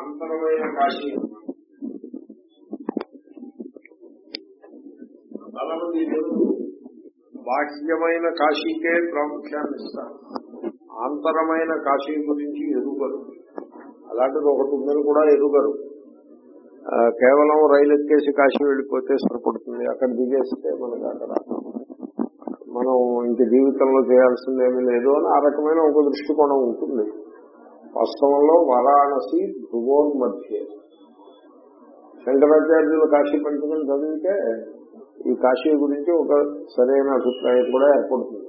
అంతరమైన కాశీ. చాలా మంది బాహ్యమైన కాశీకే ప్రాముఖ్యాన్ని ఇస్తారు ఆంతరమైన కాశీ గురించి ఎరుగరు. అలాంటిది ఒకటి ఉందని కూడా ఎరుగరు. కేవలం రైలు ఎక్కేసి కాశీ వెళ్ళిపోతే సరిపడుతుంది. అక్కడ దిగేస్తే మనకు అక్కడ మనం ఇంక జీవితంలో చేయాల్సిందేమీ లేదు అని ఆ రకమైన ఒక దృష్టికోణం ఉంటుంది. వాస్తవంలో వారాణసి ధ్రువోన్ మధ్య. శంకరాచార్యులు కాశీ పంచకం చదివితే ఈ కాశీ గురించి ఒక సరైన అభిప్రాయం కూడా ఏర్పడుతుంది.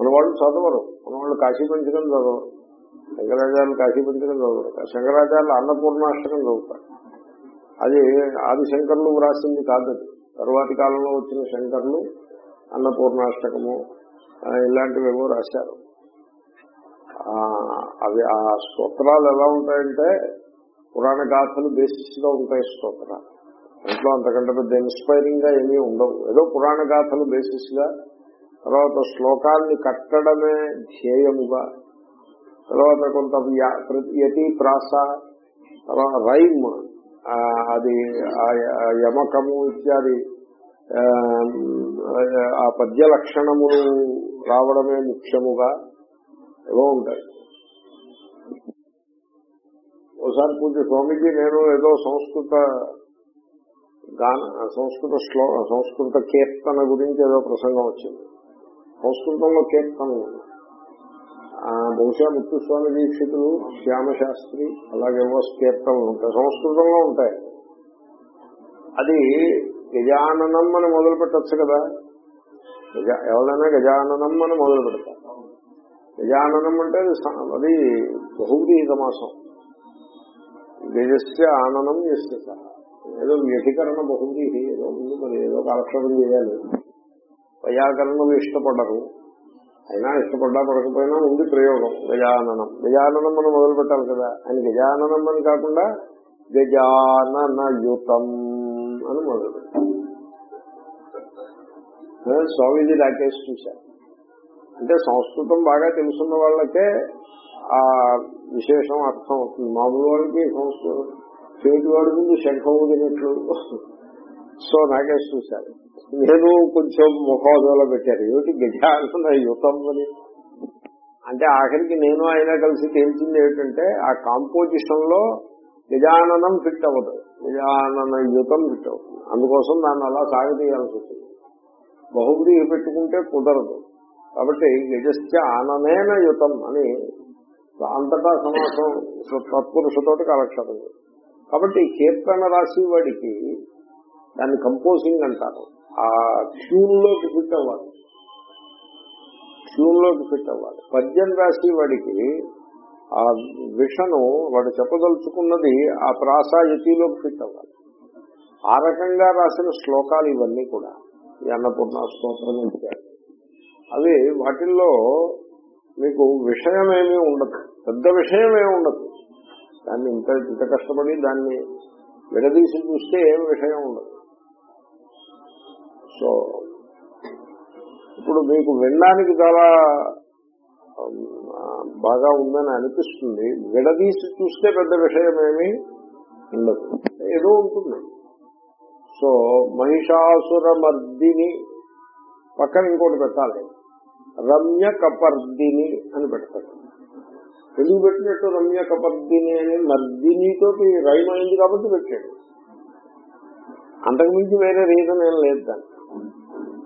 మన వాళ్ళు చదవరు. మన వాళ్ళు కాశీ పంచకం చదవరు. శంకరాచార్యులు కాశీ పంచకం చదవరు. శంకరాచార్యులు అన్నపూర్ణాష్టకం చదువుతారు. అది ఆదిశంకర్లు వ్రాసింది కాదు తరువాతి కాలంలో వచ్చిన శంకర్లు అన్నపూర్ణాష్టకము ఆ, ఇలాంటివేవో రాశారు. అవి ఆ స్తోత్రాలు ఎలా ఉంటాయంటే పురాణ గాథలు బేసిస్గా ఉంటాయి స్తోత్రాలు. ఇంట్లో అంతకంటే పెద్ద ఇన్స్పైరింగ్గా ఏమీ ఉండవు. ఏదో పురాణ గాథలు బేసిస్గా తర్వాత శ్లోకాన్ని కట్టడమే ధ్యేయముగా తర్వాత కొంత ప్రతి- యతి ప్రాస తర్వాత రైమ్ అది యమకము ఇత్యాది ఆ పద్య లక్షణములు రావడమే ముఖ్యముగా ఏవో ఉంటాయి. ఒకసారి పూజ స్వామికి నేను ఏదో సంస్కృత గాన సంస్కృత శ్లో సంస్కృత కీర్తన గురించి ఏదో ప్రసంగం వచ్చింది. సంస్కృతంలో కీర్తన బహుశా ముత్తుస్వామి దీక్షితులు శ్యామశాస్త్రి అలాగేవో కీర్తనలు ఉంటాయి. సంస్కృతంలో ఉంటాయి. అది గజాననం అని మొదలు పెట్టచ్చు కదా. గజ ఎవరైనా గజాననం అని మొదలు పెడతారు గజాననం అంటే అది స- అది సమాసం గజస్య ఆననం ఎస్య ఏదో వ్యధికరణ బహుగ్రీహి ఏదో ఉంది మరి ఏదో కాలక్షేపం చేయాలి. వైయాకరణం ఇష్టపడరు. అయినా ఇష్టపడ్డా పడకపోయినా ఉంది ప్రయోగం గజాననం. గజాననం మనం మొదలు పెట్టాలి కదా. ఆయన గజాననం అని కాకుండా గజాననయుతం అని మొదలు పెట్టాలి. స్వామీజీ రాకేష్ చూశారు. అంటే సంస్కృతం బాగా తెలుసున్న వాళ్ళకే ఆ విశేషం అర్థం అవుతుంది. మామూలు వాళ్ళకి సంస్కృతం చేతి వాడి ముందు శంఖం ఊదినట్లు సో నాగేష్ చూశారు. నేను కొంచెం ముఖోదలో పెట్టారు. ఏమిటి గజాన యుతం అని? అంటే ఆఖరికి నేను ఆయన కలిసి తేల్చింది ఏమిటంటే ఆ కాంపోజిషన్లో గజాననం ఫిట్ అవ్వదు. గజానన యుతం ఫిట్ అవుతుంది అందుకోసం దాన్ని అలా సాగతీయాల్సి వస్తుంది. బహుబలి పెట్టుకుంటే కుదరదు. కాబట్టి యజస్య ఆననేన యుతం అని అంతటా సమాసం తత్పురుషతోటి కాలక్షేపం కాబట్టి కీర్తన రాసి వాడికి దాన్ని కంపోజింగ్ అంటారు. ఆ ట్యూన్లోకి ఫిట్ అవ్వాలి. ట్యూన్లోకి ఫిట్ అవ్వాలి. పద్యం రాసి వాడికి ఆ విషను వాడు చెప్పదలుచుకున్నది ఆ ప్రాసాయతిలోకి ఫిట్ అవ్వాలి. ఆ రకంగా రాసిన శ్లోకాలు ఇవన్నీ కూడా. ఈ అన్నపూర్ణ స్తోత్రం ఇత్యాది అవి వాటిల్లో మీకు విషయమేమీ ఉండదు. పెద్ద విషయమేమి ఉండదు. దాన్ని ఇంత ఇంత కష్టపడి దాన్ని విడదీసి చూస్తే ఏం విషయం ఉండదు. సో ఇప్పుడు మీకు వినడానికి చాలా బాగా ఉందని అనిపిస్తుంది. విడదీసి చూస్తే పెద్ద విషయమేమీ ఉండదు. ఏదో ఉంటుంది. సో మహిషాసుర మర్దిని పక్కన ఇంకోటి పెట్టాలి. రమ్య కపర్దిని అని పెడతాడు తెలుగు పెట్టినట్టు రమ్య కపర్దిని అని? మర్దినితోటి రైమ్ అయింది కాబట్టి పెట్టాడు. అంతకుమించి వేరే రీజన్ ఏం లేదు దాన్ని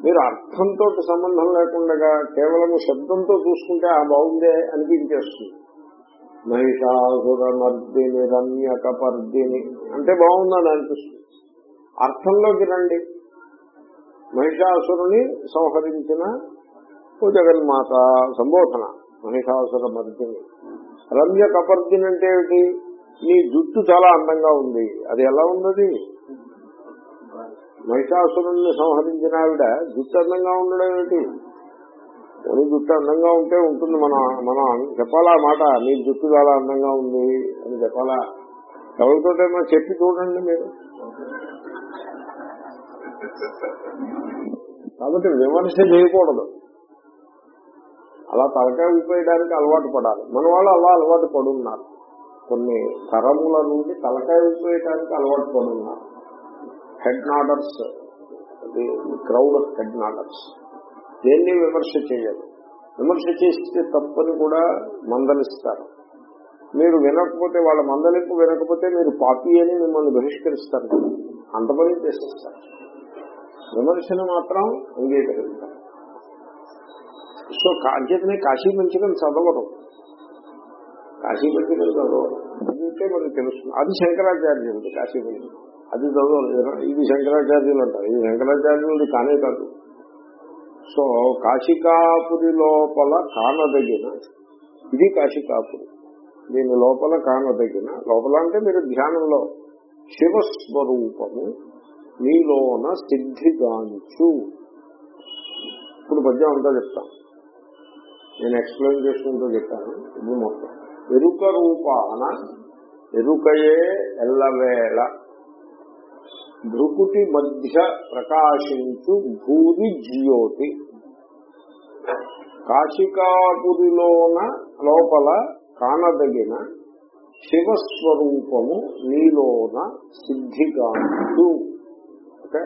మీరు అర్థంతో సంబంధం లేకుండా కేవలం శబ్దంతో చూసుకుంటే ఆ బాగుందే అనిపించేస్తుంది. మహిషాసుర మర్దిని రమ్య కపర్దిని అంటే బాగుందని అనిపిస్తుంది. అర్థంలోకి రండి. మహిషాసురుని సంహరించిన ఓ జగన్మాత సంబోధన. మహిషాసుర మర్దిని. రమ్య కపర్దిని అంటే ఏమిటి? నీ జుట్టు చాలా అందంగా ఉంది. అది ఎలా ఉన్నది? మహిషాసురుణ్ణి సంహరించిన ఆవిడ జుట్టు అందంగా ఉండడం ఏమిటి? నీ జుట్టు అందంగా ఉంటే ఉంటుంది మనం మనం చెప్పాలా మాట? నీ జుట్టు చాలా అందంగా ఉంది అని చెప్పాలా? ఎవరితోటైనా చెప్పి చూడండి మీరు. కాబట్టి విమర్శ చేయకూడదు. అలా తలకాయ ఊపేయడానికి అలవాటు పడాలి. మన వాళ్ళు అలా అలవాటు పడున్నారు. కొన్ని తరముల నుండి తలకాయ ఊపేయడానికి అలవాటు పడున్నారు. Head nodders crowd of head nodders దేన్ని విమర్శ చేయాలి విమర్శ చేస్తే తప్పని కూడా మందలిస్తారు. మీరు వినకపోతే వాళ్ళ మందలింపు వినకపోతే మీరు పాపి అని మిమ్మల్ని బహిష్కరిస్తారు. అంత పని చేసేస్తారు. విమర్శను మాత్రం అంగీకరిస్తారు సో కాంచేతనే కాశీ పంచకం చదవరు. కాశీ పంచకం చదవరు. అంటే మనకు తెలుస్తుంది. అది శంకరాచార్యుడు కాశీ పంచకం. అది చదవరు. ఇది శంకరాచార్యులు అంటారు. ఇది శంకరాచార్యులు కానే కాదు. సో కాశికాపురి లోపల కానదగిన ఇది కాశికాపురి. దీని లోపల కానదగిన లోపల అంటే మీరు ధ్యానంలో శివస్వరూపము మీలోన సిద్ధిగాంచు ఇప్పుడు పద్యం అంతా చెప్తాను నేను ఎక్స్ప్లెయిన్ చేసుకుంటూ చెప్తాను ఇది మొత్తం. ఎరుక రూపాన ఎరుకయే ఎల్లవేళ. భృకుటి మధ్య ప్రకాశించు భూరి జ్యోతి. కాశికాపురిలోన లోపల కానదగిన శివస్వరూపము నీలోన సిద్ధిగాంచు ఓకే?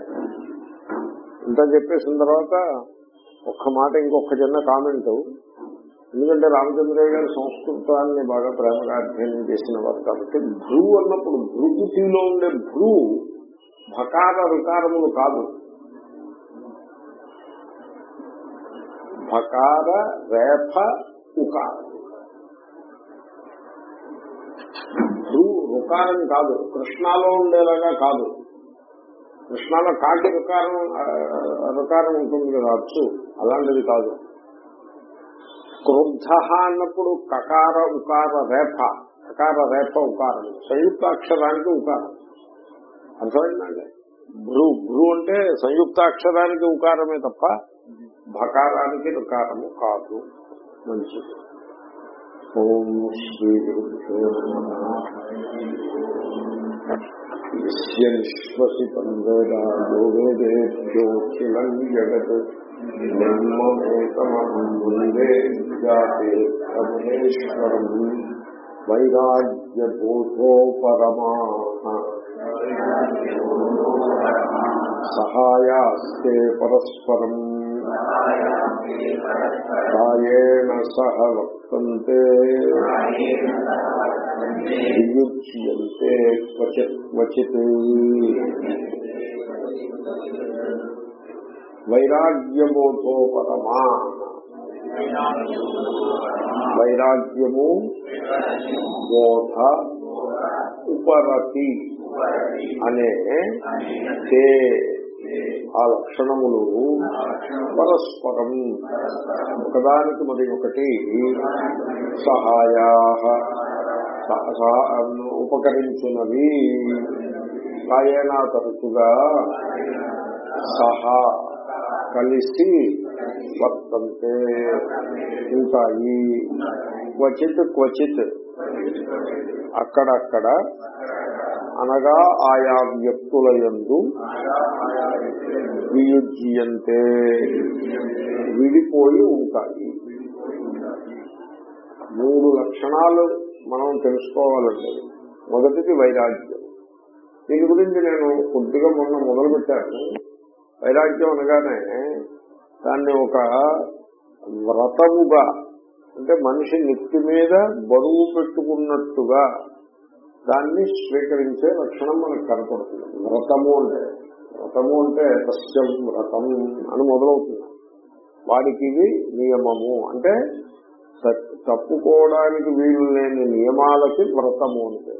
ఇంత చెప్పేసిన తర్వాత ఒక్క మాట ఇంకొక చిన్న కామెంట్ ఎందుకంటే రామచంద్రయ్య గారు సంస్కృతాన్ని బాగా ప్రేమగా అధ్యయనం చేసిన వారు కాబట్టి భ్రూ అన్నప్పుడు భృకుటిలో ఉండే భ్రూ భకార రుకారములు కాదు. భకార రేఫ ఉకార. భ్రూ రుకారం కాదు కృష్ణాలో ఉండేలాగా కాదు. కృష్ణాలో కాకి రుకారం రుకారం ఉంటుంది కదా అచ్చు అలాంటిది కాదు. క్రుద్ధ అన్నప్పుడు కకార ఉకార రేఫ కకార రేఫ ఉకారం సంయుక్తాక్షరానికి ఉకారం. అర్థమైందండి? భ్రూ భ్రూ అంటే సంయుక్తాక్షరానికి ఉకారమే తప్ప భకారానికి రుకారము కాదు. మంచిది. ఓం శ్రీ నిశ్వసితం వేదాలో వేదేభ్యోఖిలం జగత్ బ్రహ్మేతమహం వందే జాతే పరమేశ్వరం వైరాగ్యబోధోపరమా సహాయాస్తే పరస్పరం కాయేణ సహ వర్తంతే వియుజ్యంతే క్వచిత్ క్వచిత్ వైరాగ్యబోధోపరమా వైరాగ్యము బోధ ఉపరతి అనే తే ఆ లక్షణములు పరస్పరం. ఒకదానికి మరి ఒకటి సహాయా ఉపకరించినవి. కాయేనా తరచుగా సహా కలిసి వర్తంతే. ఉంటాయి. క్వచిత్ క్వచిత్. అక్కడక్కడ అనగా ఆయా వ్యక్తుల యందు వియుజ్యంతే విడిపోయి ఉంటాయి. మూడు లక్షణాలు మనం తెలుసుకోవాలండి. మొదటిది వైరాగ్యం. దీని గురించి నేను కొద్దిగా మొన్న మొదలు పెట్టాను వైరాగ్యం అనగానే దాన్ని ఒక వ్రతముగా అంటే మనిషి నెత్తి మీద బరువు పెట్టుకున్నట్టుగా దాన్ని స్వీకరించే లక్షణం మనకు కనపడుతుంది. వ్రతము అంటే వ్రతము అంటే సస్యం వ్రతం అని మొదలవుతుంది. వాడికి ఇది నియమము. అంటే తప్పుకోవడానికి వీలు లేని నియమాలకి వ్రతము అంటే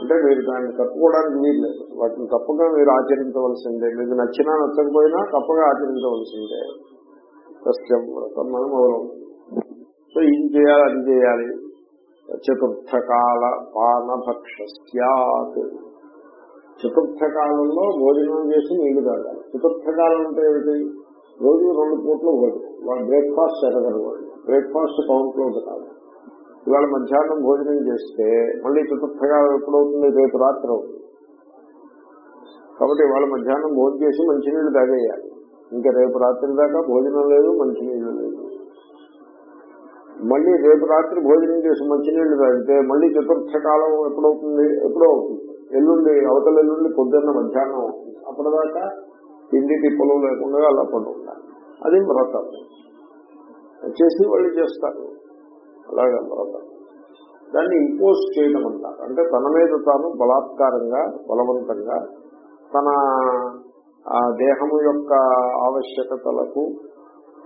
అంటే మీరు దాన్ని తప్పుకోవడానికి వీలు లేదు. వాటిని తప్పగా మీరు ఆచరించవలసిందే. మీకు నచ్చినా నచ్చకపోయినా తప్పగా ఆచరించవలసిందే. సస్యం వ్రతం అని మొదలవుతుంది. సో ఇది చేయాలి అది చేయాలి. చతుర్థకాల పానభక్ష సత్ చతుర్థ కాలంలో భోజనం చేసి నీళ్ళు తాగాలి. చతుర్థ కాలం అంటే ఏమిటి? రోజు రెండు పూట్లు భోజనం వాళ్ళు బ్రేక్ఫాస్ట్ ఎరగరు వాళ్ళు. బ్రేక్ఫాస్ట్ కౌంట్లో కాదు ఇవాళ మధ్యాహ్నం భోజనం చేస్తే మళ్ళీ చతుర్థ కాలం ఎప్పుడవుతుంది? రేపు రాత్రి అవుతుంది. కాబట్టి ఇవాళ మధ్యాహ్నం భోజనం చేసి మంచినీళ్ళు తాగేయాలి. ఇంకా రేపు రాత్రి దాకా భోజనం లేదు మంచినీళ్ళు లేదు. మళ్ళీ రేపు రాత్రి భోజనం చేసి మంచినీళ్ళు తాగితే మళ్ళీ చతుర్థ కాలం ఎప్పుడవుతుంది? ఎప్పుడో అవుతుంది. ఎల్లుండి అవతల ఎల్లుండి పొద్దున్న మధ్యాహ్నం అవుతుంది అప్పటిదాకా తిండి తిప్పలు లేకుండా అలా పడుకుంటారు. అది వ్రతం. చేసి వాళ్ళు చేస్తారు. అలాగే వ్రతం. దాన్ని ఇంపోజ్ చేయడం అంటారు. అంటే తన మీద తాను బలాత్కారంగా బలవంతంగా తన ఆ దేహము యొక్క ఆవశ్యకతలకు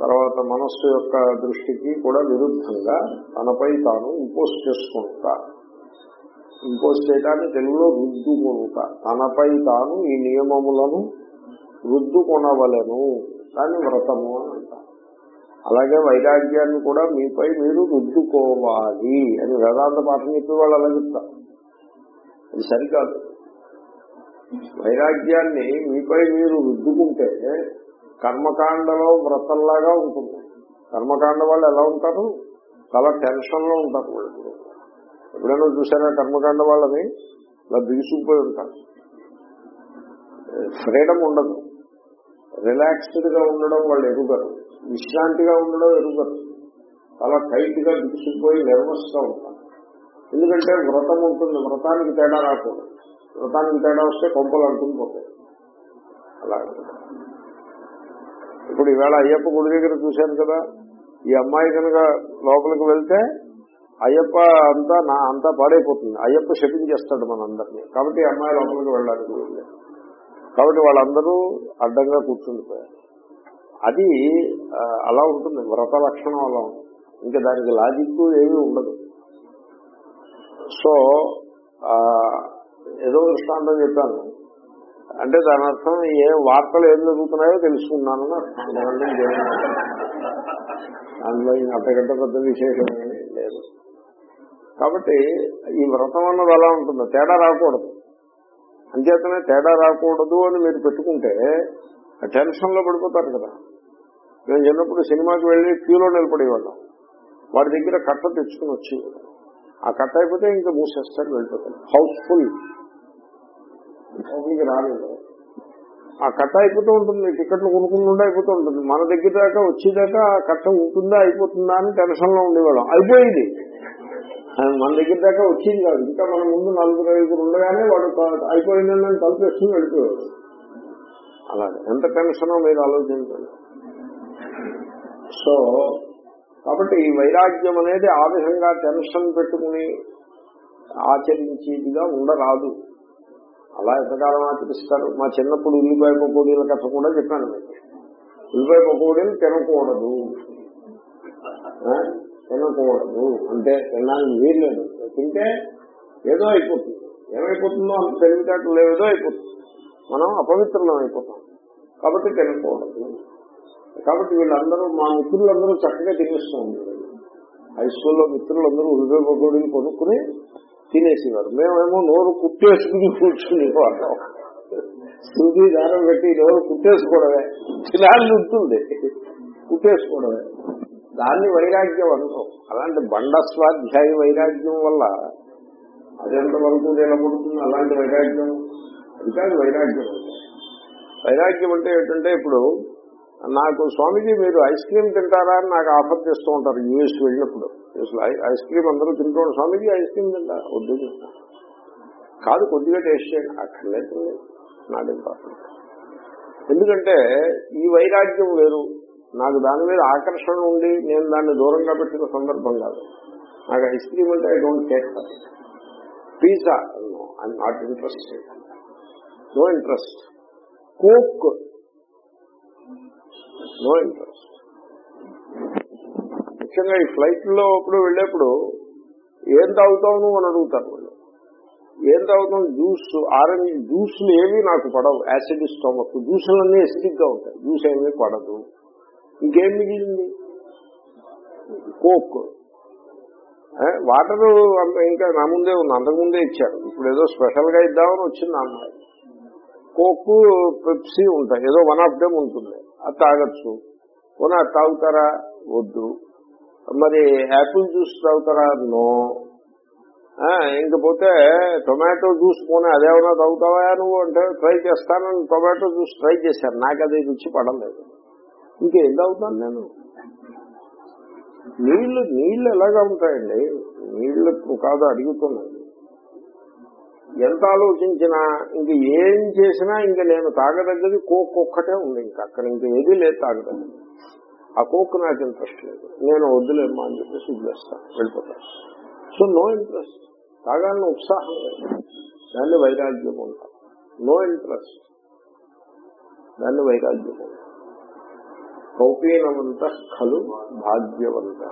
తర్వాత మనస్సు యొక్క దృష్టికి కూడా విరుద్ధంగా తనపై తాను ఇంపోజ్ చేసుకుంటారు. ఇంపోజ్ చేయటాన్ని తెలుగులో రుద్దుకొనుట. తనపై తాను ఈ నియమములను రుద్దుకొనవలను. దాన్ని వ్రతము అని అంటారు. అలాగే వైరాగ్యాన్ని కూడా మీపై మీరు రుద్దుకోవాలి అని వేదాంత పాఠం చెప్పి వాళ్ళు అలా చెప్తారు. అది సరికాదు. వైరాగ్యాన్ని మీపై మీరు రుద్దుకుంటే కర్మకాండలో వ్రతంలాగా ఉంటుంది. కర్మకాండ వాళ్ళు ఎలా ఉంటారు? చాలా టెన్షన్లో ఉంటారు వాళ్ళు. ఎప్పుడైనా చూసారా కర్మకాండ వాళ్ళని? ఇలా బిగుసుకుపోయి ఉంటారు. ఫ్రీడమ్ ఉండదు. రిలాక్స్డ్గా ఉండడం వాళ్ళు ఎరుగరు. విశ్రాంతిగా ఉండడం ఎరుగరు. చాలా టైట్గా బిగుసుకుపోయి నెర్వస్గా ఉంటారు. ఎందుకంటే వ్రతం ఉంటుంది. వ్రతానికి తేడా రాకూడదు. వ్రతానికి తేడా వస్తే కొంపలు అంటుంది పోతాయి. అలాగే ఇప్పుడు ఈవేళ అయ్యప్ప గుడి దగ్గర చూశాను కదా. ఈ అమ్మాయి కనుక లోపలికి వెళ్తే అయ్యప్ప అంతా నా అంతా పాడైపోతుంది. అయ్యప్ప శపించేస్తాడు మనందరినీ. కాబట్టి ఈ అమ్మాయి లోపలికి వెళ్ళడానికి కాబట్టి వాళ్ళందరూ అడ్డంగా కూర్చుండిపోయారు. అది అలా ఉంటుంది. వ్రత లక్షణం అలా ఉంటుంది. ఇంకా దానికి లాజిక్ ఏమీ ఉండదు. సో ఏదో దృష్టాంతం చెప్పాను. అంటే దాని అర్థం ఏ వార్తలు ఏం జరుగుతున్నాయో తెలుసుకున్నాను అర్థం. దానిలో అంతకంటే పెద్ద విశేషం లేదు. కాబట్టి ఈ వ్రతం అన్నది అలా ఉంటుంది? తేడా రాకూడదు. అంచేతనే తేడా రాకూడదు అని మీరు పెట్టుకుంటే టెన్షన్లో పడిపోతారు కదా. నేను చిన్నప్పుడు సినిమాకి వెళ్ళి క్యూలో నిలబడేవాళ్ళం. వాడి దగ్గర కట్ట తెచ్చుకుని వచ్చి ఆ కట్ట అయిపోతే ఇంకా మూసేస్తారు వెళ్ళిపోతారు. హౌస్ఫుల్. లోపలికి రాలేదు. ఆ కట్ట అయిపోతూ ఉంటుంది టికెట్లు కొనుక్కుండా అయిపోతూ ఉంటుంది. మన దగ్గర దాకా వచ్చేదాకా ఆ కట్ట ఉంటుందా అయిపోతుందా అని టెన్షన్లో ఉండేవాళ్ళం. అయిపోయింది. మన దగ్గర దాకా వచ్చింది కాదు. ఇంకా మన ముందు నలుగురు ఐదుగురు ఉండగానే వాడు అయిపోయిందని తలుపేసుకుని వెళ్ళిపోయాడు అలాగే. ఎంత టెన్షనో మీరు ఆలోచించండి. సో కాబట్టి ఈ వైరాగ్యం అనేది ఆ విధంగా టెన్షన్ పెట్టుకుని ఆచరించేదిగా ఉండరాదు. అలా ఎంతకాలం ఆచరిస్తారు? మా చిన్నప్పుడు ఉల్లిపాయ పకోడీల కథ కూడా చెప్పాను మీకు. ఉల్లిపాయ పకోడీలు తినకూడదు. తినకూడదు అంటే తినడానికి వీల్లేదు తింటే ఏదో అయిపోతుంది. ఏమైపోతుందో అంత తెలివితేటలు లేదో అయిపోతుంది. మనం అపవిత్రులం అయిపోతాం. కాబట్టి తినకూడదు. కాబట్టి వీళ్ళందరూ మా మిత్రులందరూ చక్కగా తినేస్తూ ఉండేవాళ్ళు. హై స్కూల్లో మిత్రులందరూ ఉల్లిపాయ పకోడీలు కొనుక్కుని తినేసేవారు. మేమేమో నోరు కుట్టేసుకుని కూర్చుని వాళ్ళం శృతి దారం పెట్టి నోరు కుట్టేసుకోవడమే. తినాలి ఉంటుంది. కుట్టేసుకోవడమే. దాన్ని వైరాగ్యం అనుభవం అలాంటి బండ స్వాధ్యాయ వైరాగ్యం వల్ల అదెంత వరకు నిలబడుతుంది అలాంటి వైరాగ్యం? ఇంకా వైరాగ్యం. వైరాగ్యం అంటే ఏంటంటే ఇప్పుడు నాకు స్వామీజీ మీరు ఐస్ క్రీమ్ తింటారా అని నాకు ఆఫర్ చేస్తూ ఉంటారు యూఎస్ వెళ్ళినప్పుడు. ఐస్ క్రీమ్ అందరూ తింటూ ఉంటారు. స్వామీజీ ఐస్ క్రీమ్ తింటా? వద్దు కాదు కొద్దిగా టేస్ట్ చేయండి. అక్కర్లేదు నాట్ ఇంపార్టెంట్. ఎందుకంటే ఈ వైరాగ్యం వేరు. నాకు దాని మీద ఆకర్షణ ఉండి నేను దాన్ని దూరంగా పెట్టిన సందర్భం కాదు. నాకు ఐస్ క్రీమ్ అంటే I don't take pizza I not interested. No interest. Coke. No interest. ముఖ్యంగా ఈ ఫ్లైట్లో అప్పుడు వెళ్ళేప్పుడు ఏం తాగుతావు నువ్వు అని అడుగుతారు వాళ్ళు. ఏం తాగుతాం జ్యూస్ ఆరెంజ్ జ్యూస్లు ఏవి నాకు పడవు. యాసిడ్ స్టోమక్ జ్యూసులన్నీ ఎసిడిక్గా ఉంటాయి. జ్యూస్ ఏమీ పడదు. ఇంకేం మిగిలింది? కోక్. వాటర్ ఇంకా నా ముందే ఉంది అంతకుముందే ఇచ్చారు. ఇప్పుడు ఏదో స్పెషల్గా ఇద్దామని వచ్చింది అమ్మాయి కోక్ పెప్సీ ఉంటాయి. ఏదో వన్ ఆఫ్ దెమ్ ఉంటుంది. అది తాగొచ్చు. పోనీ అది తాగుతారా? వద్దు. మరి యాపిల్ జ్యూస్ తాగుతారా? నో. ఇంకపోతే టొమాటో జ్యూస్ పోనీ అదేమన్నా తాగుతావా నువ్వు అంటే ట్రై చేస్తానని టొమాటో జ్యూస్ ట్రై చేశాను నాకు అది రుచి పడలేదు. ఇంకేం తాగుతాను నేను? నీళ్ళు నీళ్ళు ఎలాగా ఉంటాయండి? నీళ్ళు కాదు అడుగుతున్నాను. ఎంత ఆలోచించినా ఇంక ఏం చేసినా ఇంక నేను తాగదగ్గది కోక్ ఒక్కటే ఉంది. ఇంక అక్కడ ఇంక ఏది లేదు తాగదగ్గది. ఆ కోక్ నాకు ఇంట్రెస్ట్ లేదు. నేను వద్దులేమ్మా అని చెప్పేసి వదిలేస్తాను వెళ్ళిపోతాను సో నో ఇంట్రెస్ట్. తాగాలని ఉత్సాహం లేదు. దాన్ని వైరాగ్యం ఉంటాం నో ఇంట్రెస్ట్. దాన్ని వైరాగ్యం ఉంటాం కౌపీనవంత ఖలు భాగ్యవంత.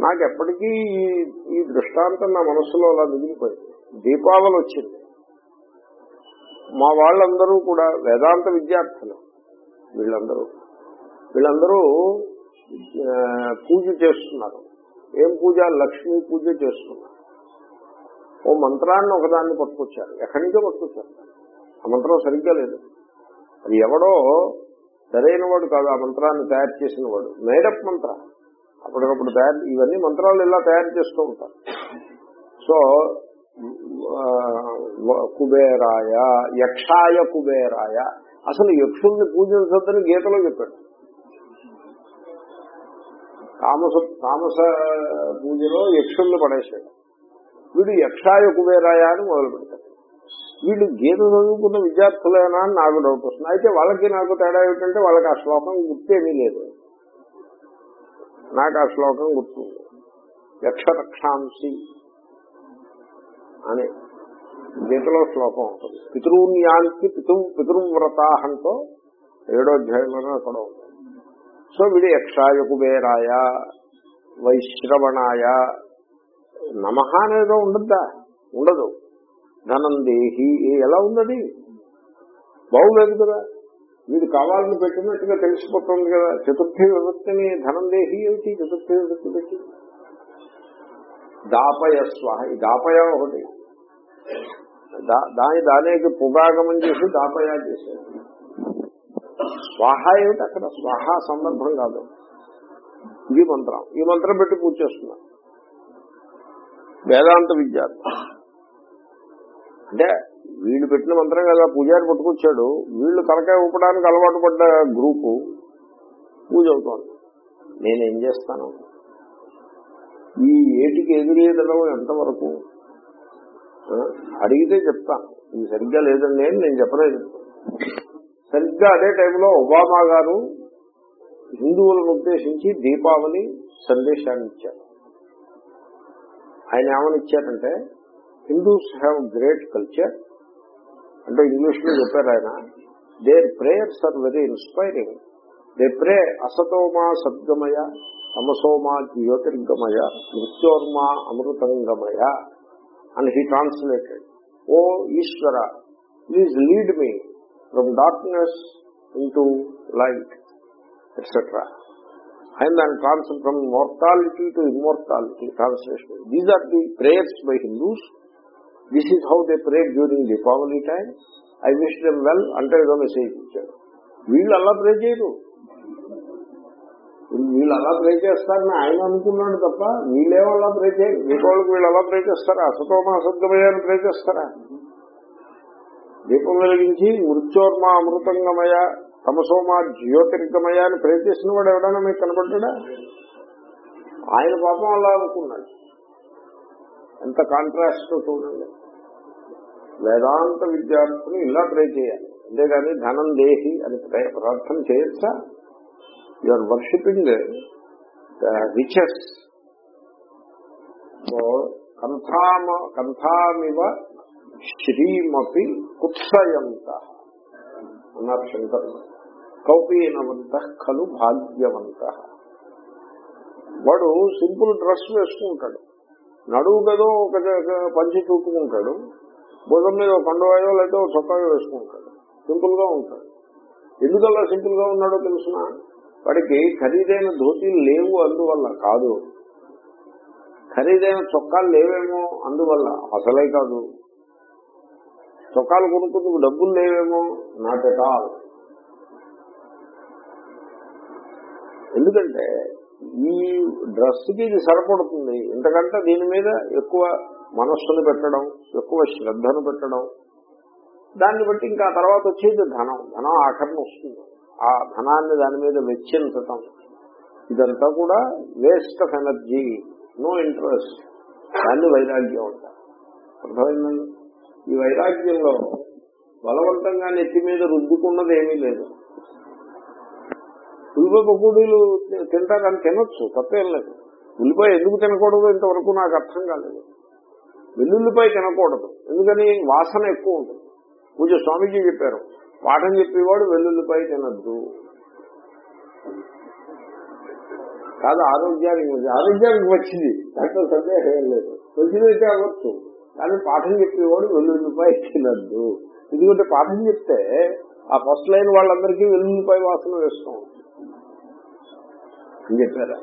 నాకు ఎప్పటికీ ఈ ఈ దృష్టాంతం నా మనస్సులో అలా మిగిలిపోయింది. దీపావళి వచ్చింది. మా వాళ్ళందరూ కూడా వేదాంత విద్యార్థులు. వీళ్ళందరూ. వీళ్ళందరూ పూజ చేస్తున్నారు. ఏం పూజ? లక్ష్మీ పూజ చేస్తున్నారు. ఓ మంత్రాన్ని ఒకదాన్ని పట్టుకొచ్చారు. ఎక్కడి నుంచో పట్టుకొచ్చారు. ఆ మంత్రం సరిగ్గా లేదు. అది ఎవడో సరైన వాడు కాదు ఆ మంత్రాన్ని తయారు చేసిన వాడు మేడప్ మంత్ర. అప్పటికప్పుడు తయారు ఇవన్నీ మంత్రాలు ఇలా తయారు చేస్తూ ఉంటారు. సో కుబేరాయ యక్షాయ కుబేరాయ. అసలు యక్షుల్ని పూజించొద్దని గీతలో చెప్పాడు. తామస తామస పూజలో యక్షుల్ని పడేశాడు. వీడు యక్షాయ కుబేరాయ అని మొదలు పెడతాడు వీళ్ళు గీత చదువుకున్న విద్యార్థులేనా అని నాకు డౌట్ వస్తుంది. అయితే వాళ్ళకి నాకు తేడా ఏమిటంటే వాళ్ళకి ఆ శ్లోకం గుర్తేమీ లేదు. నాకు ఆ శ్లోకం గుర్తు యక్షరక్షాంసి అని గీతలో శ్లోకం ఉంటుంది. పితృన్యానికి పితృ పితృవ్రతాహంతో ఏడో అధ్యాయంలోనే అక్కడ ఉంది. సో వీడు యక్షాయ కుబేరాయ వైశ్రవణాయ నమ అనేదో ఉండద్దా? ఉండదు. ధనం దేహి ఎలా ఉన్నది బాగులేదు కదా. వీడు కావాలని పెట్టినట్టుగా తెలిసిపోతుంది కదా. చతుర్థి విభక్తిని ధనం దేహి ఏమిటి? చతుర్థి విభక్తి పెట్టి. దాపయ స్వాహ. ఈ దాపయ ఒకటి. దాని దానికి పుగాగమం చేసి దాపయ చేశారు. స్వాహ ఏమిటి అక్కడ? స్వాహ సందర్భం కాదు. ఇది మంత్రం. ఈ మంత్రం పెట్టి పూజ చేస్తున్నారు. వేదాంత విద్యార్థి. అంటే వీళ్ళు పెట్టిన మంత్రం కదా పూజారి పట్టుకొచ్చాడు. వీళ్ళు తలకాయ ఊపడానికి అలవాటు పడ్డ గ్రూపు పూజ అవుతోంది నేనేం చేస్తాను? ఈ ఏటికి ఎదురేదడం ఎంతవరకు? అడిగితే చెప్తాను ఇది సరిగ్గా లేదండి అని నేను చెప్పలేదు సరిగ్గా అదే టైంలో ఒబామా గారు హిందువులను ఉద్దేశించి దీపావళి సందేశాన్ని ఇచ్చారు. ఆయన ఏమని ఇచ్చారంటే హిందూస్ హ్యావ్ గ్రేట్ కల్చర్ అంటే ఇంగ్లీష్లో చెప్పారు ఆయన their prayers are very inspiring they pray అసతోమా సద్గమయ తమసోమా జ్యోతిర్గమయ మృత్యోర్మా అమృతంగమయ and he translated O Ishwara please lead me from darkness into light etcetera and దాని trans from mortality to immortality translation these are the prayers by Hindus this is how they pray during Deepavali time I wish them well అంటే ఏదో message ఇచ్చాడు వీళ్ళు అలా ప్రే చేయరు. వీళ్ళు అలా ప్రే చేస్తారని ఆయన అనుకున్నాడు తప్ప వీళ్ళేమో అలా ప్రే చేయరు. దీపావళికి వీళ్ళు అలా ప్రే చేస్తారా? అసతోమ అసద్గమయాన్ని ప్రే చేస్తారా? దీపం వెలిగించి మృత్యోర్మ అమృతంగమయ తమసోమా జ్యోతిర్గమయ అని ప్రే చేసిన వాడు ఎవడైనా మీకు కనబడ్డా ఆయన పాపం అలా అనుకున్నాడు. ఎంత కాంట్రాస్ట్ చూడండి. వేదాంత విద్యార్థులు ఇలా ట్రై చేయాలి. అంతేగాని ధనం దేహి అని ప్రార్థన చేయొచ్చా? You are worshipping riches so కంథామ కంథామివ శ్రీమపి కుత్సయంత. అన్నారు శంకరుడు కౌపీనవంత ఖలు భాగ్యవంత. వాడు సింపుల్ డ్రెస్ వేసుకుంటాడు. నడువు కదో ఒక పంచి చూపుకుంటాడు. భుజం మీద ఒక కండువాయో లేదో ఒక చొక్కాయో వేసుకుంటాడు. సింపుల్గా ఉంటాడు. ఎందుకల్లా సింపుల్గా ఉన్నాడో తెలుసిన? వాడికి ఖరీదైన ధోతీలు లేవు అందువల్ల కాదు. ఖరీదైన చొక్కాలు లేవేమో అందువల్ల అసలే కాదు. చొక్కాలు కొనుక్కుందుకు డబ్బులు లేవేమో నాట్ ఎట్ ఎందుకంటే ఈ డ్రెస్కి ఇది సరిపడుతుంది. ఎందుకంటే దీని మీద ఎక్కువ మనస్సును పెట్టడం ఎక్కువ శ్రద్ధను పెట్టడం. దాన్ని బట్టి ఇంకా తర్వాత వచ్చేది ధనం. ధనం ఆఖరణ వస్తుంది. ఆ ధనాన్ని దాని మీద వెచ్చించటం. ఇదంతా కూడా waste of energy no interest దాన్ని వైరాగ్యం అంటారు. అర్థమైందండి? ఈ వైరాగ్యంలో బలవంతంగా నెత్తి మీద రుద్దుకున్నది ఏమీ లేదు. ఉల్లిపాయ పకోడీలు తింటారని తినొచ్చు తప్పేం లేదు. ఉల్లిపాయ ఎందుకు తినకూడదు ఇంతవరకు నాకు అర్థం కాలేదు. వెల్లుల్లిపాయ తినకూడదు ఎందుకని వాసన ఎక్కువ ఉంటుంది. పూజ స్వామీజీ చెప్పారు పాఠం చెప్పేవాడు వెల్లుల్లిపాయ తినద్దు. కాదు ఆరోగ్యానికి ఆరోగ్యానికి వచ్చింది దాంట్లో సందేహం లేదు. మంచిదైతే అవ్వచ్చు కానీ పాఠం చెప్పేవాడు వెల్లుల్లిపాయ తినద్దు. ఎందుకంటే పాఠం చెప్తే ఆ ఫస్ట్ లైన్ వాళ్ళందరికీ వెల్లుల్లిపాయ వాసన వేస్తాం. అని చెప్పారా.